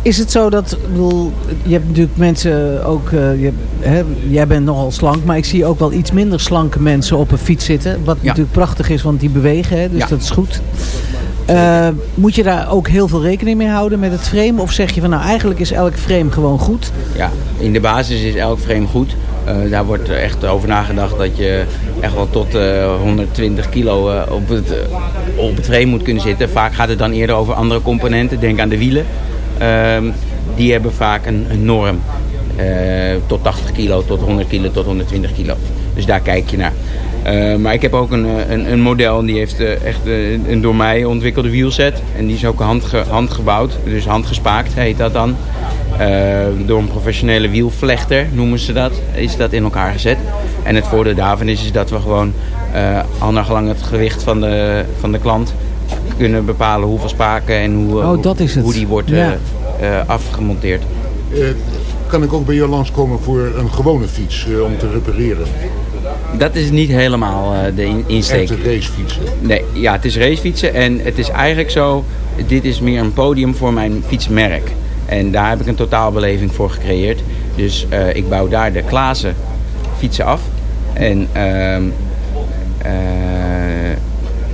Is het zo dat, bedoel, je hebt natuurlijk mensen ook, je, hè, jij bent nogal slank, maar ik zie ook wel iets minder slanke mensen op een fiets zitten. Wat Ja. natuurlijk prachtig is, want die bewegen, hè, dus Ja. dat is goed. Eh, moet je daar ook heel veel rekening mee houden met het frame? Of zeg je van nou eigenlijk is elk frame gewoon goed? Ja, in de basis is elk frame goed. Eh, daar wordt echt over nagedacht dat je echt wel tot eh, 120 kilo eh, op, het, op het frame moet kunnen zitten. Vaak gaat het dan eerder over andere componenten. Denk aan de wielen. Ehm, die hebben vaak een, een norm. Tot 80 kilo, tot 100 kilo, tot 120 kilo. Dus daar kijk je naar. Eh, maar ik heb ook een, eh, een, een model en die heeft eh, echt een door mij ontwikkelde wielset. En die is ook handge, handgebouwd, dus handgespaakt heet dat dan. Eh, door een professionele wielvlechter noemen ze dat, is dat in elkaar gezet. En het voordeel daarvan is, is dat we gewoon eh al naar gelang het gewicht van de, van de klant kunnen bepalen hoeveel spaken en hoe, Oh, dat is het. hoe die wordt Ja. afgemonteerd. Eh, kan ik ook bij je langskomen voor een gewone fiets om te repareren? Dat is niet helemaal eh, de in- insteek. Echte racefietsen. Nee, ja, het is racefietsen en het is eigenlijk zo, dit is meer een podium voor mijn fietsmerk. En daar heb ik een totaalbeleving voor gecreëerd. Dus eh, ik bouw daar de Klaassen fietsen af. En ehm, eh,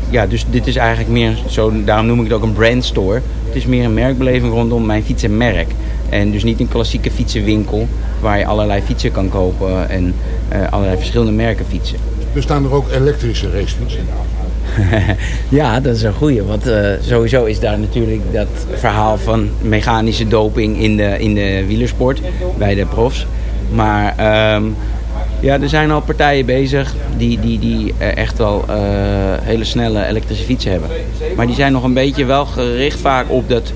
ja, dus dit is eigenlijk meer zo, daarom noem ik het ook een brandstore. Het is meer een merkbeleving rondom mijn fietsenmerk. En dus niet een klassieke fietsenwinkel waar je allerlei fietsen kan kopen en eh, allerlei verschillende merken fietsen. Er staan er ook elektrische racefietsen. ja, dat is een goeie. Want eh, sowieso is daar natuurlijk dat verhaal van mechanische doping in de, in de wielersport bij de profs. Maar ehm, ja, er zijn al partijen bezig die, die, die eh, echt wel hele snelle elektrische fietsen hebben. Maar die zijn nog een beetje wel gericht vaak op dat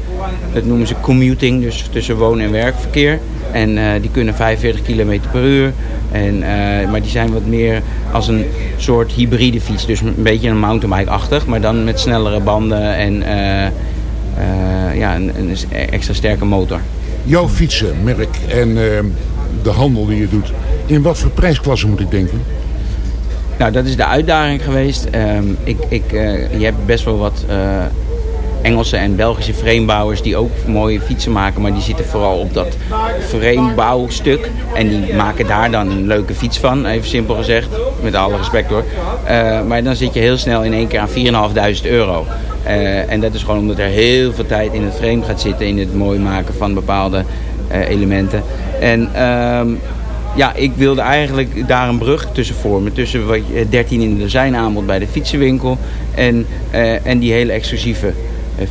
dat noemen ze commuting, dus tussen woon- en werkverkeer. En eh, die kunnen 45 km per uur. En, eh, maar die zijn wat meer als een soort hybride fiets. Dus een beetje een mountainbike-achtig, maar dan met snellere banden en eh, ja, een, een extra sterke motor. Jouw fietsen, merk en eh, de handel die je doet. In wat voor prijsklasse moet ik denken? Nou, dat is de uitdaging geweest. Ehm, ik, ik, je hebt best wel wat Engelse en Belgische framebouwers die ook mooie fietsen maken. Maar die zitten vooral op dat framebouwstuk. En die maken daar dan een leuke fiets van, even simpel gezegd. Met alle respect hoor. Eh, maar dan zit je heel snel in één keer aan 4.500 euro. Eh, en dat is gewoon omdat er heel veel tijd in het frame gaat zitten. In het mooi maken van bepaalde eh, elementen. En ehm, ja, ik wilde eigenlijk daar een brug tussen vormen. Tussen wat je 13 in de dozijn aanbod bij de fietsenwinkel. En, en die hele exclusieve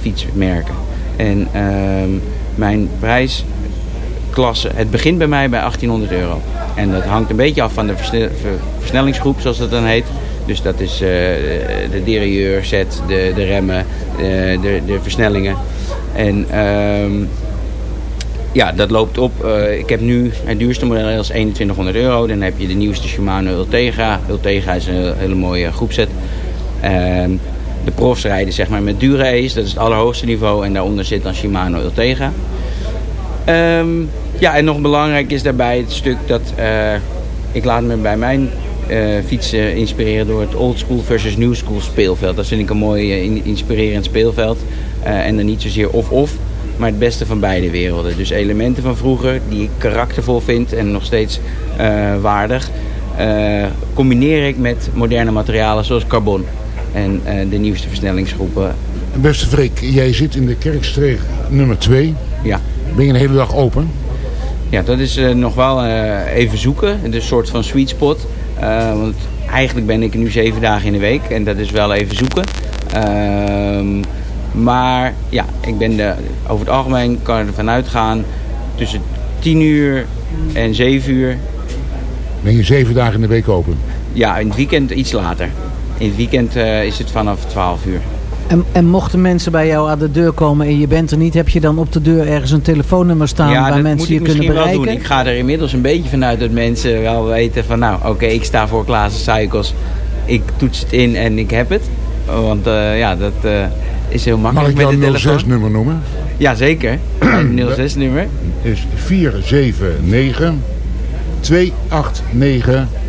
fietsmerken. En ehm, mijn prijsklasse, het begint bij mij bij 1800 euro. En dat hangt een beetje af van de versne- ver- versnellingsgroep, zoals dat dan heet. Dus dat is eh, de derailleur, set, de, de remmen, eh, de, de versnellingen. En ehm, ja, dat loopt op. Eh, ik heb nu het duurste model is 2100 euro. Dan heb je de nieuwste Shimano Ultegra. Ultegra is een hele mooie groepset. De profs rijden zeg maar met Dura Ace. Dat is het allerhoogste niveau. En daaronder zit dan Shimano Ultegra. Ehm, ja, en nog belangrijk is daarbij het stuk dat eh, ik laat me bij mijn eh fietsen inspireren door het old school versus new school speelveld. Dat vind ik een mooi eh, in- inspirerend speelveld. En dan niet zozeer of-of, maar het beste van beide werelden. Dus elementen van vroeger die ik karaktervol vind en nog steeds waardig, combineer ik met moderne materialen zoals carbon. En eh, de nieuwste versnellingsgroepen. Beste Freek, jij zit in de Kerkstreek nummer 2. Ja. Ben je een hele dag open? Ja, dat is eh, nog wel eh, even zoeken. Het is een soort van sweet spot. Want eigenlijk ben ik nu zeven dagen in de week. En dat is wel even zoeken. Ehm, maar ja, ik ben de, over het algemeen kan ik ervan uitgaan. Tussen 10 uur en 7 uur. Ben je zeven dagen in de week open? Ja, in het weekend iets later. In het weekend eh, is het vanaf 12 uur. En, en mochten mensen bij jou aan de deur komen en je bent er niet, heb je dan op de deur ergens een telefoonnummer staan ja, waar dat mensen moet je ik kunnen misschien bereiken? wel doen. Ik ga er inmiddels een beetje vanuit dat mensen wel weten van... nou, oké, ik sta voor Klaassen Cycles. Ik toets het in en ik heb het. Want eh, ja, dat eh, is heel Mag makkelijk ik met de jouw telefoon. 06-nummer noemen? Ja, zeker. Het 06-nummer. Is 479 289 73.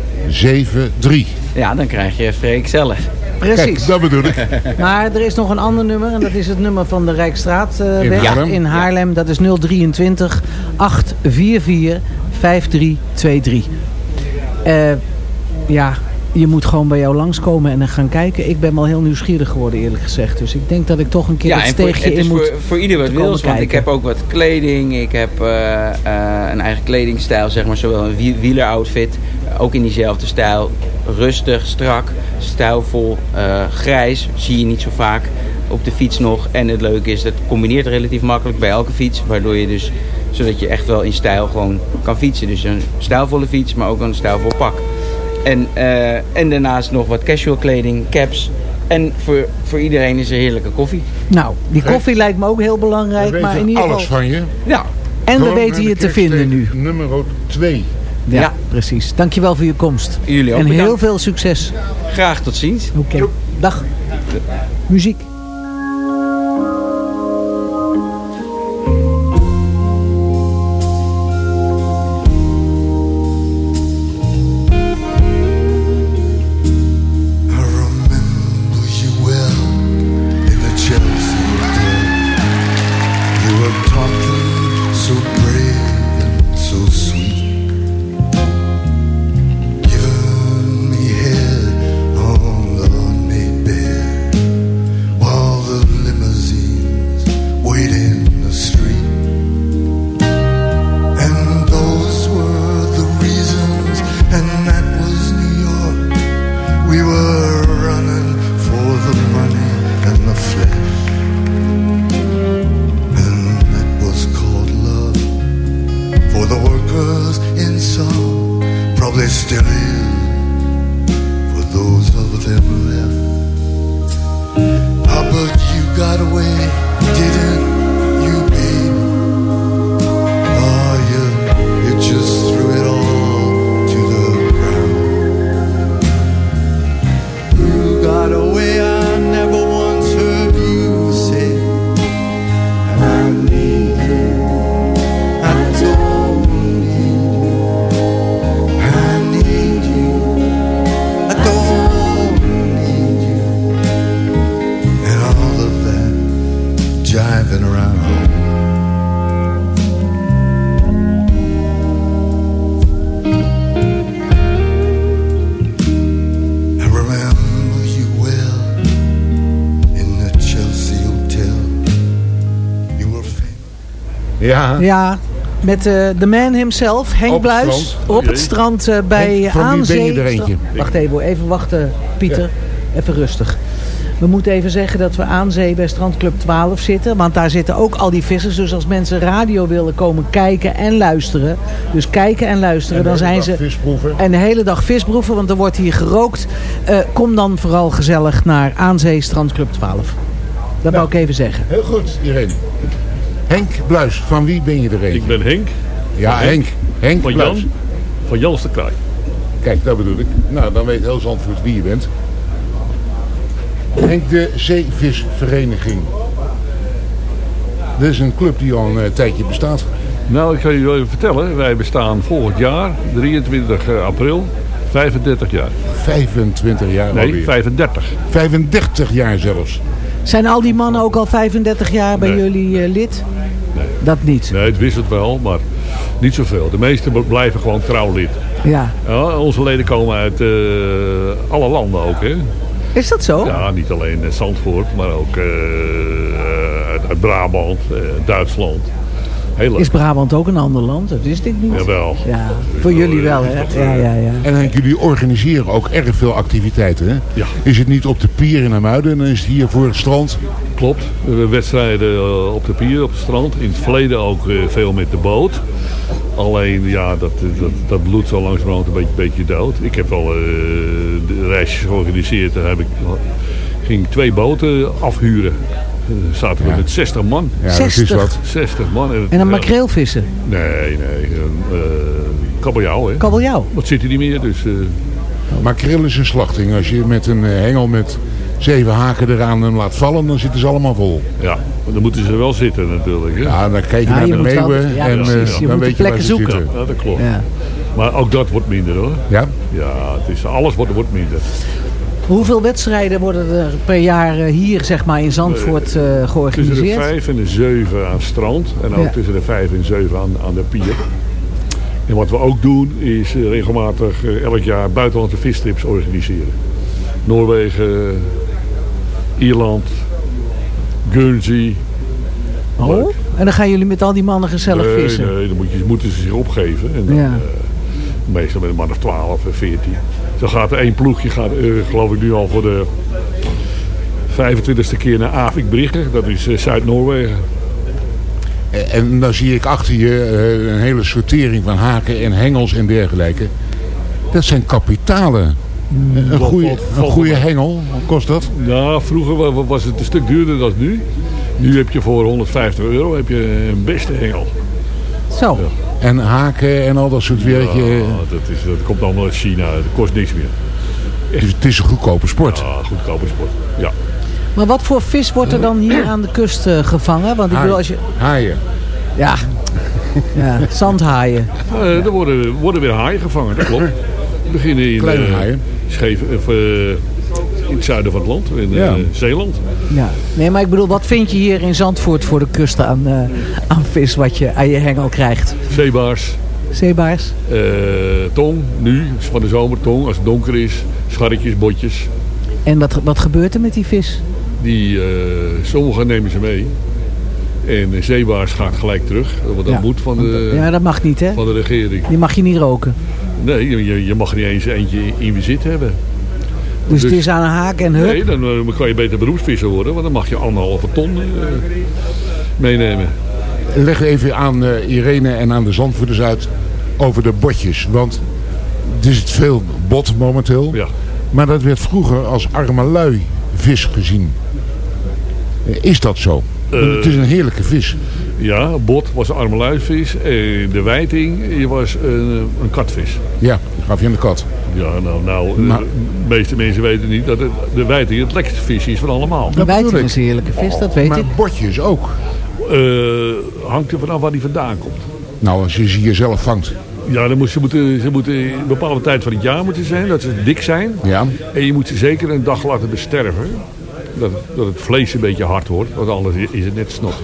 Ja, dan krijg je Freek zelf. Precies. Kijk, dat bedoel ik. Maar er is nog een ander nummer en dat is het nummer van de Rijksstraatweg In Haarlem? in Haarlem. Dat is 023 844 5323. Eh ja, je moet gewoon bij jou langskomen en dan gaan kijken. Ik ben wel heel nieuwsgierig geworden eerlijk gezegd. Dus ik denk dat ik toch een keer Ja, het en voor, steegje het in moet voor, voor ieder wat wils. Want ik heb ook wat kleding. Ik heb eh, eh, een eigen kledingstijl, zeg maar. Zowel een wie- wieleroutfit, ook in diezelfde stijl. Rustig, strak, stijlvol, eh, grijs. Zie je niet zo vaak op de fiets nog. En het leuke is, dat combineert relatief makkelijk bij elke fiets. Waardoor je dus, zodat je echt wel in stijl gewoon kan fietsen. Dus een stijlvolle fiets, maar ook een stijlvol pak. En, eh, en daarnaast nog wat casual kleding, caps. En voor, voor iedereen is er heerlijke koffie. Nou, die koffie lijkt me ook heel belangrijk. We maar in ieder alles geval... van je. Ja. En we weten je te vinden nu. Nummer 2. Ja, Ja. precies. Dankjewel voor je komst. Jullie ook En heel veel succes. Graag tot ziens. Oké. Dag. Muziek. Were famous. Ja. Ja, met eh, de man himself, Henk Op Bluis. strand. Op het strand eh, bij Henk, van wie ben je er eentje? Wacht even, even wachten, Pieter. Even rustig. We moeten even zeggen dat we aan zee bij Strandclub 12 zitten. Want daar zitten ook al die vissers. Dus als mensen radio willen komen kijken en luisteren. Dus kijken en luisteren. En dan zijn ze. visproeven. En de hele dag visproeven. Want er wordt hier gerookt. Eh, kom dan vooral gezellig naar Aanzee Strandclub 12. Dat wou ik even zeggen. Heel goed, Irene. Henk Bluis, van wie ben je er een? Ik ben Henk. Ja, Van Henk. Henk Van Bluis. Jan. Van Jans de Kraai. Kijk, dat bedoel ik. Nou, dan weet heel Zandvoort wie je bent. Henk, de Zeevisvereniging. Dat is een club die al een eh, tijdje bestaat. Nou, ik ga je wel even vertellen. Wij bestaan volgend jaar, 23 april, 35 jaar. 25 jaar Nee, alweer. 35. 35 jaar zelfs. Zijn al die mannen ook al 35 jaar bij Nee. jullie eh, lid? Dat niet. Nee, het wisselt wel, maar niet zoveel. De meesten blijven gewoon trouw lid. Ja. Ja, onze leden komen uit eh, alle landen ook, hè? Is dat zo? Ja, niet alleen eh, Zandvoort, maar ook eh, uit, uit Brabant, eh, Duitsland. Heel leuk. Is Brabant ook een ander land? Dat wist ik niet. Jawel. Ja, voor jullie wel, hè? Ja, ja, ja. En Henk, jullie organiseren ook erg veel activiteiten, hè? Ja. Is het niet op de pier in Amuiden, dan is het hier voor het strand. Klopt. We hebben wedstrijden eh, op de pier, op het strand. In het verleden ook eh, veel met de boot. Alleen, ja, dat, dat, dat bloed zo langzamerhand een beetje, beetje dood. Ik heb wel eh, de reisjes georganiseerd. Daar heb ik, ging ik twee boten afhuren. Eh, zaten we Ja. met 60 man. Ja, dat is 60. wat. 60 man. het- En een ja, makreelvissen. Nee, nee. Uh, kabeljauw, hè. Kabeljauw. Wat zit er niet meer, dus... eh, Maar krill is een slachting. Als je met een hengel met zeven haken eraan hem laat vallen, dan zitten ze allemaal vol. ja, maar dan moeten ze wel zitten natuurlijk. Hè. Ja, dan kijk je Ja, naar je de meeuwen ja, en eh, precies. Je dan weet je waar plekken ze zoeken. zitten. Ja, dat klopt. Ja. Maar ook dat wordt minder hoor. Ja? Ja, het is, alles wordt, wordt minder. Hoeveel wedstrijden worden er per jaar eh, hier, zeg maar, in Zandvoort eh, Tussen de georganiseerd? vijf en de zeven aan het strand. En ook Ja. tussen de vijf en zeven aan, aan de pier. En wat we ook doen is eh, regelmatig eh, elk jaar buitenlandse vistrips organiseren. Noorwegen, Ierland, Guernsey. Oh, en dan gaan jullie met al die mannen gezellig nee, vissen? Nee, dan moet je, moeten ze zich opgeven. En dan, Ja. eh, meestal met een man of 12 en 14. Zo gaat er één ploegje, gaat, eh, geloof ik nu al voor de 25e keer naar Avik Brigge. Dat is eh, Zuid-Noorwegen. En, en dan zie ik achter je eh, een hele sortering van haken en hengels en dergelijke. Dat zijn kapitalen. Een Valt- goede, valt- een valt goede op. hengel, wat kost dat? Nou, vroeger wa- wa- was het een stuk duurder dan nu. Nu heb je voor 150 euro heb je een beste hengel. Zo. En haken en al dat soort werkje. Ja, dat, is, dat komt allemaal uit China. Dat kost niks meer. Dus het is een goedkope sport. Ja, goedkope sport. Ja. Maar wat voor vis wordt er dan hier aan de kust eh, gevangen? Want ik bedoel, als je... Haaien. Ja. ja, zandhaaien. Eh, er worden, worden weer haaien gevangen, dat klopt. We beginnen in, Kleine eh, haaien. Scheef, of, eh, in het zuiden van het land, in eh, Ja. Zeeland. Ja. Nee, maar ik bedoel, wat vind je hier in Zandvoort voor de kust aan, eh, aan vis wat je aan je hengel krijgt? Zeebaars, Zeebaars? eh, tong, nu, van de zomer tong, als het donker is. Scharretjes, botjes. En wat, wat gebeurt er met die vis? Die, eh, sommigen nemen ze mee. En de zeebaars gaat gelijk terug. Want dat Ja. moet van de, Ja, dat mag niet, hè? van de regering. Die mag je niet roken. Nee, je, je mag niet eens eentje in bezit hebben. Dus, het is aan een haak en hup. Nee, dan eh, kan je beter beroepsvisser worden. Want dan mag je anderhalve ton eh, meenemen. Leg even aan eh, Irene en aan de Zandvoerders uit over de botjes. Want er is het veel bot momenteel. Ja. Maar dat werd vroeger als arme lui vis gezien. Is dat zo? Het is een heerlijke vis. Ja, bot was een armeluisvis. En de wijting was een, een katvis. Ja, gaf je aan de kat. Ja, nou, nou eh, Maar- de meeste mensen weten niet dat het, de wijting het lekkerste visje is van allemaal. De wijting is een heerlijke vis, dat weet maar ik. botjes ook. Eh, hangt er vanaf waar die vandaan komt. Nou, als je ze hier zelf vangt. Ja, dan moet, ze, moeten, ze moeten in een bepaalde tijd van het jaar moeten zijn, dat ze dik zijn. Ja. En je moet ze zeker een dag laten besterven. Dat, dat het vlees een beetje hard wordt, want anders is het net snot.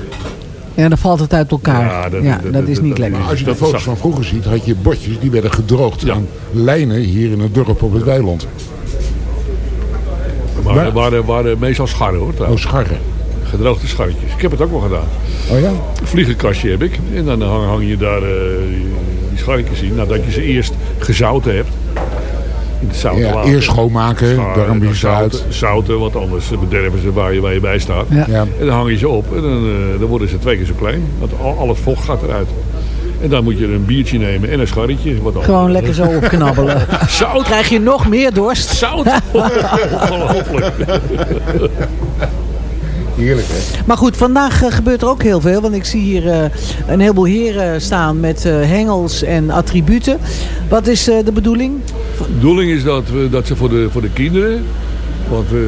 Ja, dan valt het uit elkaar. Ja, Ja, dat- dat, dat- is niet dat- lekker. Als je de Dat foto's van vroeger ziet, had je botjes die werden gedroogd Ja. aan lijnen hier in het dorp op het weiland. Maar Maar- er waren, waren meestal scharren hoor, Oh, trouwens. scharren. Gedroogde scharretjes. Ik heb het ook wel gedaan. Oh ja? Een vliegenkastje heb ik. En dan hang, hang je daar eh, die scharretjes in. Nadat je ze eerst gezouten hebt. Ja, water. eerst schoonmaken, Schaar, daarom dan weer zout. zouten, zouten, want anders bederven ze waar je, waar je bij staat. Ja. Ja. En dan hang je ze op en dan, eh, dan worden ze twee keer zo klein. Want al, al het vocht gaat eruit. En dan moet je een biertje nemen en een scharretje. Wat dan- Gewoon lekker zo opknabbelen. Zout! Krijg je nog meer dorst? Zout! Ongelooflijk. Heerlijk, hè? Maar goed, vandaag eh, gebeurt er ook heel veel. Want ik zie hier eh, een heleboel heren staan met eh, hengels en attributen. Wat is eh, de bedoeling? De bedoeling is dat, we, dat ze voor de, voor de kinderen... Want eh,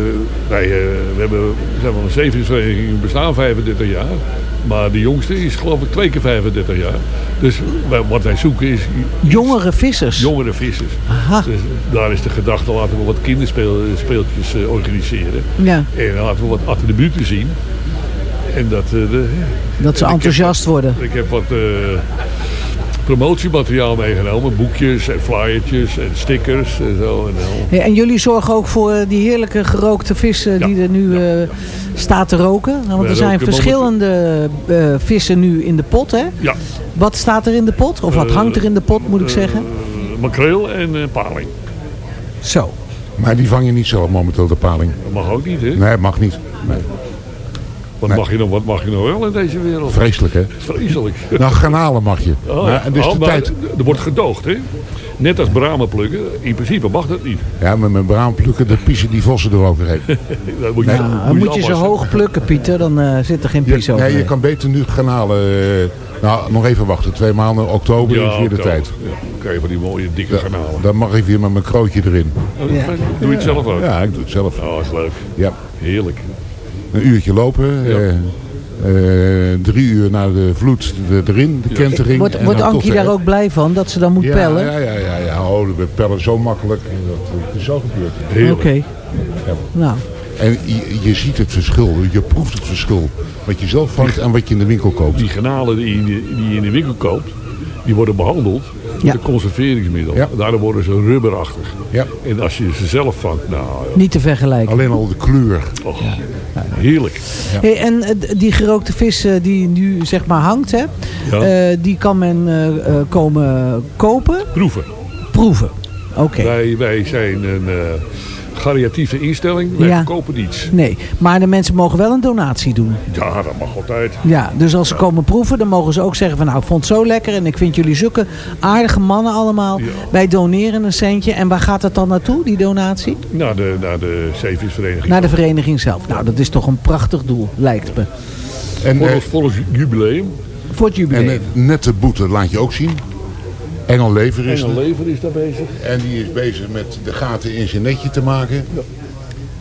wij eh, we hebben, zijn van een zevingsvereniging bestaan 35 jaar. Maar de jongste is geloof ik twee keer 35 jaar. Dus wat wij zoeken is Jongere vissers. jongere vissers. Aha. Dus daar is de gedachte, laten we wat kinderspeeltjes eh, organiseren. Ja, En laten we wat attributen zien. En dat... de, dat ze heb enthousiast worden. ik heb wat promotiemateriaal meegenomen. Boekjes en flyertjes en stickers en zo. En, al. Ja, en jullie zorgen ook voor eh, die heerlijke gerookte vissen die er nu eh, staat te roken. Nou, want Wij er zijn verschillende eh, vissen nu in de pot, hè? Ja, Wat staat er in de pot? Of wat hangt er in de pot, moet ik zeggen? makreel en eh, paling. Zo. Maar die vang je niet zelf momenteel, de paling. Dat mag ook niet, hè? Nee, mag niet. Nee. Wat, Nee. mag je nog, wat mag je nog wel in deze wereld? Vreselijk, hè? Vreselijk. Nou, garnalen mag je. Oh, maar, ja. en dus Oh, de maar tijd... Er wordt gedoogd, hè? Net als bramen plukken. In principe mag dat niet. Ja, met mijn braam plukken, de piezen die vossen er. Dat moet je, Nee. Ja, moet dan moet je ze hoog plukken, Pieter. Dan eh, zit er geen pies over. nee, je kan beter nu garnalen... eh, nou, nog even wachten. Twee maanden, oktober is weer de oktober. tijd. Ja, dan krijg je van die mooie dikke garnalen. Dan mag ik weer met mijn krootje erin. Oh, Ja. Doe je het zelf ook? Ja, ik doe het zelf. Oh, dat is leuk. Ja. Heerlijk. Een uurtje lopen. Ja. eh, eh, drie uur naar de vloed de, erin, de kentering. Wordt, Ankie daar ook blij van, dat ze dan moet ja, pellen? Ja, ja, ja. ja. Oh, we pellen zo makkelijk. Dat, dat is zo gebeurd. Oké. Heerlijk. Nou, En je, je ziet het verschil. Je proeft het verschil. Wat je zelf vangt en wat je in de winkel koopt. Die granalen die, je- die je in de winkel koopt, die worden behandeld Ja. een conserveringsmiddel. Ja. Daardoor worden ze rubberachtig. Ja. En als je ze zelf vangt, nou, niet te vergelijken. Alleen al de kleur. och, heerlijk. Hey, en eh, die gerookte vis eh, die nu zeg maar hangt, hè, Ja. eh, die kan men eh, eh, komen kopen, Proeven. proeven. Oké. Wij, wij zijn een eh gariatieve instelling. Wij Ja. verkopen niets. Nee, maar de mensen mogen wel een donatie doen. Ja, dat mag altijd. Ja, dus als ze komen proeven, dan mogen ze ook zeggen van nou, ik vond het zo lekker en ik vind jullie zulke aardige mannen allemaal. Ja. Wij doneren een centje. En waar gaat het dan naartoe, die donatie? Naar de, naar de zeevisvereniging. Naar de vereniging zelf. Nou, dat is toch een prachtig doel, lijkt me. En, voor, eh, ons, voor ons jubileum. Voor het en jubileum. eh, net de boete laat je ook zien. Engel Lever is En een lever is daar bezig. En die is bezig met de gaten in zijn netje te maken.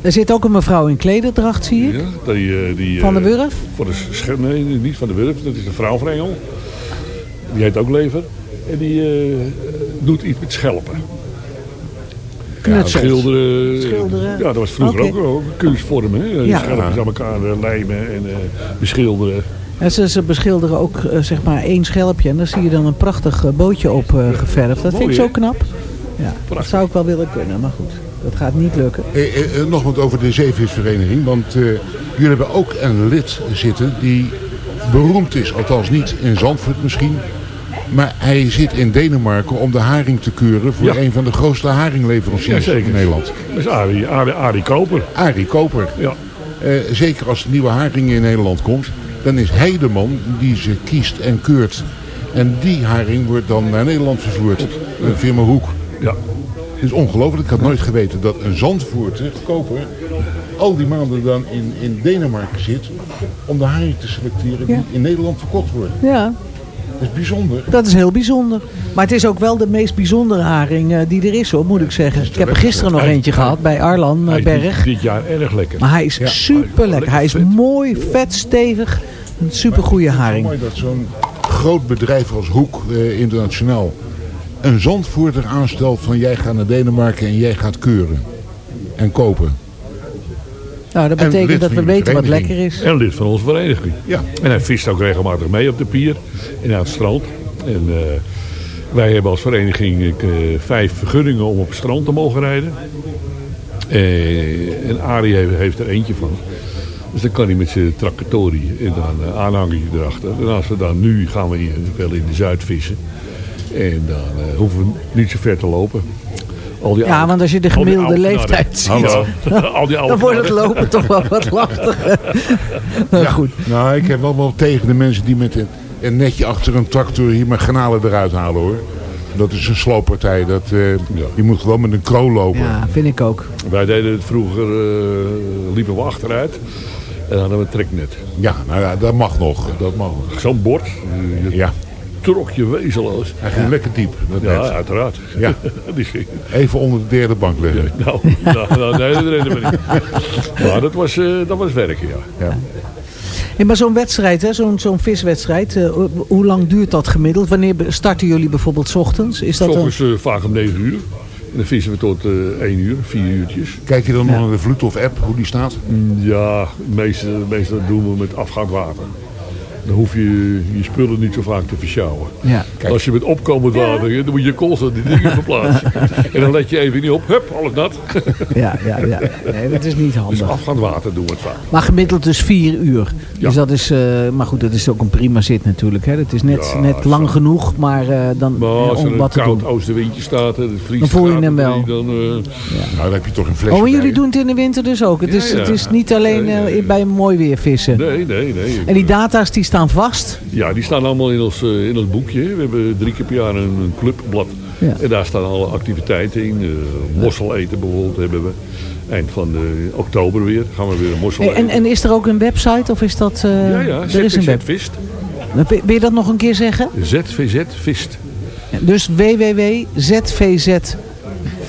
Er zit ook een mevrouw in klederdracht, zie ik. Ja, die, eh, die, Van de eh, Wurf? Voor de nee, niet van de Wurf. Dat is de vrouw van Engel. Die heet ook Lever. En die eh, doet iets met schelpen. Knutsels. Schilderen. Schilderen. Ja, dat was vroeger ook, ook een kunstvorm. Hè? Die Ja. Schelpjes aan elkaar lijmen en eh, beschilderen. En ze, ze beschilderen ook eh, zeg maar één schelpje. En daar zie je dan een prachtig eh, bootje op eh, geverfd. Dat vind ik zo knap. Ja, dat zou ik wel willen kunnen. Maar goed, dat gaat niet lukken. Eh, nog wat over de zeevisvereniging. Want eh, jullie hebben ook een lid zitten die beroemd is. Althans niet in Zandvoort misschien. Maar hij zit in Denemarken om de haring te keuren voor Ja. een van de grootste haringleveranciers in Nederland. Dat is Arie, Arie, Arie Koper. Arie Koper. Ja. Eh, zeker als er nieuwe haring in Nederland komt, dan is hij de man die ze kiest en keurt. En die haring wordt dan naar Nederland vervoerd. Een firma Hoek. Ja. Het is ongelooflijk. Ik had nooit geweten dat een Zandvoorter, Koper, al die maanden dan in, in Denemarken zit om de haring te selecteren die Ja. in Nederland verkocht worden. Ja, is bijzonder. dat is heel bijzonder. Maar het is ook wel de meest bijzondere haring eh, die er is, hoor, moet ik zeggen. Ik heb er gisteren nog eentje gehad bij Arlan eh, Berg. Dit jaar erg lekker. Maar hij is super lekker. Hij is mooi, vet, stevig. Een super goede Het is haring. mooi dat zo'n groot bedrijf als Hoek eh, Internationaal een zandvoerder aanstelt van jij gaat naar Denemarken en jij gaat keuren en kopen. Nou, dat En betekent dat we weten wat lekker is. En lid van onze vereniging. Ja. En hij vist ook regelmatig mee op de pier en aan het strand. En eh, wij hebben als vereniging eh, vijf vergunningen om op het strand te mogen rijden. Eh, en Arie heeft, heeft er eentje van. Dus dan kan hij met zijn tractorie en dan een aanhangertje erachter. En als we dan nu gaan we in, wel in de Zuid vissen. En dan eh, hoeven we niet zo ver te lopen. Al die Ja, oude- want als je de gemiddelde leeftijd ziet, Hallo. Al die oude dan wordt het lopen toch wel wat lastiger. Nou, goed. Nou, ik heb wel wel tegen de mensen die met een, een netje achter een tractor hier maar granalen eruit halen hoor. Dat is een slooppartij. Dat, eh, Je moet gewoon met een kroon lopen. Ja, vind ik ook. Wij deden het vroeger, eh, liepen we achteruit. En dan hadden we een treknet. Ja, nou ja, dat mag nog. Dat mag nog. Zo'n bord. Ja, trok je wezenloos. hij ging lekker diep. Dat Ja, net. uiteraard. Ja. Die ging- Even onder de derde bank liggen. nou, nou, nou, nee, dat reden we niet. Maar dat was, eh, dat was werken, ja. Ja. Maar zo'n wedstrijd, hè, zo'n zo'n viswedstrijd, eh, ho- hoe lang duurt dat gemiddeld? Wanneer starten jullie bijvoorbeeld 's ochtends? Is dat een... Eh, vaak om 9 uur. En dan vissen we tot eh 1 uur, 4 uurtjes. Kijk je dan nog naar de Vloedhof-app, hoe die staat? Ja, meestal, meestal doen we met afgaand water. Dan hoef je je spullen niet zo vaak te versjouwen. Ja. Als je met opkomend water, dan moet je constant die dingen verplaatsen. en dan let je even niet op, hup, alles nat. Ja, ja, ja. Nee, dat is niet Dus handig. afgaand water doen we het vaak. Maar gemiddeld dus vier uur. Ja. Dus dat is, eh, maar goed, dat is ook een prima zit natuurlijk. Hè. Dat is net, Ja, net zo. lang genoeg, maar eh, dan Maar eh, als er om een wat te koud doen. oostenwindje staat, en het Dan voel je hem wel. Dan, eh, Nou, dan heb je toch een flesje Oh, en jullie doen het in de winter dus ook. Het, Ja, is, ja. het is niet alleen bij mooi weer vissen. nee, nee, nee. En die data's die staan vast. Ja, die staan allemaal in ons, eh, in ons boekje. We hebben drie keer per jaar een, een clubblad. Ja. En daar staan alle activiteiten in. Uh, mossel eten bijvoorbeeld hebben we. Eind van eh, oktober weer gaan we weer een mossel en, eten. en is er ook een website of is dat... ja, ja, er is een ZVZ web. Vist. Wil je dat nog een keer zeggen? ZVZ Vist. Dus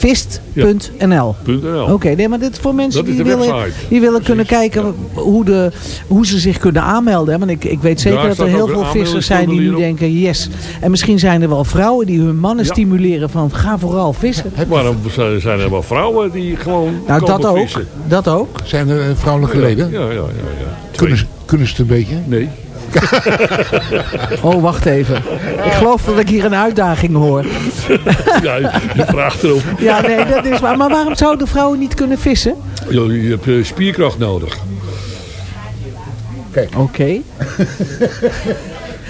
www.zvzvist.nl .nl. Oké, nee, maar dit is voor mensen is die willen, website. die willen kunnen kijken hoe, de, hoe ze zich kunnen aanmelden. hè. Want ik, ik weet zeker Daar dat er heel veel vissers zijn die nu denken, yes. En misschien zijn er wel vrouwen die hun mannen Ja. stimuleren van, ga vooral vissen. Waarom zijn zijn er wel vrouwen die gewoon Nou, komen dat ook. vissen? Dat ook. Zijn er eh, vrouwelijke leden? Ja, ja, ja. ja, ja. Kunnen, ze, kunnen ze het een beetje? Nee. Oh, wacht even. Ik geloof dat ik hier een uitdaging hoor. Ja, je vraagt erop. Ja, nee, dat is waar. Maar waarom zouden vrouwen niet kunnen vissen? Je, je hebt eh, spierkracht nodig. Oké.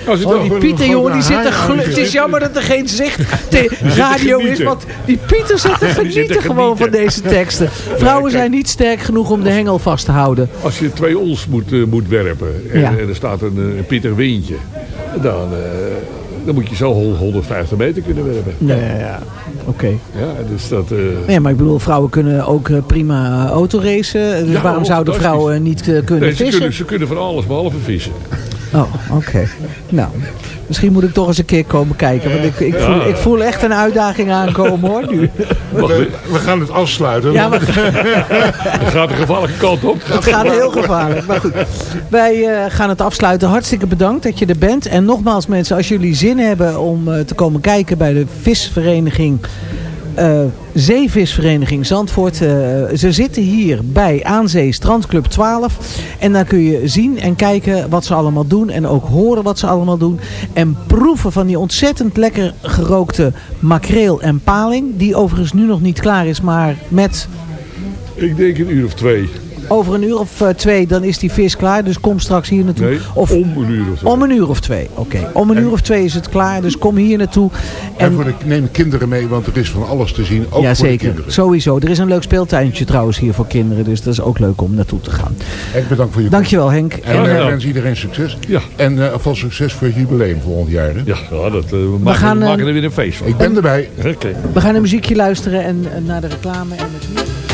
Oh, wel- die Pieter, jongen, die zit te Het is jammer dat er geen zicht radio is. Want die Pieter zit te genieten gewoon van deze teksten. Vrouwen zijn niet sterk genoeg om de hengel vast te houden. Als je twee ons moet, eh, moet werpen en, Ja. en er staat een, eh, een pittig windje, dan, eh, dan moet je zo hol- 150 meter kunnen werpen. Nee, ja. Oké. Ja, dus dat... Nee, maar ik bedoel, vrouwen kunnen ook prima autoracen. Dus Ja, waarom oh, zouden vrouwen niet kunnen nee, ze, vissen? kunnen, ze kunnen van alles behalve vissen. Oh, oké. Nou, misschien moet ik toch eens een keer komen kijken. Want ik, ik, voel, Ja. ik voel echt een uitdaging aankomen hoor, nu. We, we gaan het afsluiten. Ja, maar het gaat de gevaarlijke kant op. Het gaat heel gevaarlijk. Maar goed, wij eh, gaan het afsluiten. Hartstikke bedankt dat je er bent. En nogmaals mensen, als jullie zin hebben om eh, te komen kijken bij de visvereniging... eh, Zeevisvereniging Zandvoort. eh, ze zitten hier bij Aanzee Strandclub 12. En daar kun je zien en kijken wat ze allemaal doen. En ook horen wat ze allemaal doen. En proeven van die ontzettend lekker gerookte makreel en paling. Die overigens nu nog niet klaar is, maar met Ik denk een uur of twee. Over een uur of eh, twee, dan is die vis klaar. Dus kom straks hier naartoe. Nee, of om een uur of twee. om een uur of twee. Oké, om een uur of twee is het klaar. Dus kom hier naartoe. En En, voor de, neem kinderen mee, want er is van alles te zien. Ook voor ja, de zeker. kinderen. Sowieso. Er is een leuk speeltuintje trouwens hier voor kinderen. Dus dat is ook leuk om naartoe te gaan. Ik bedankt voor je Dankjewel Henk. En En, ik eh, wens iedereen succes. Ja. En eh alvast succes voor het jubileum volgend jaar. Hè? Ja, ja dat, eh, we maken, gaan, we eh, maken er weer een feest van. Ik ben erbij. Oké. we gaan een muziekje luisteren en, en naar de reclame en het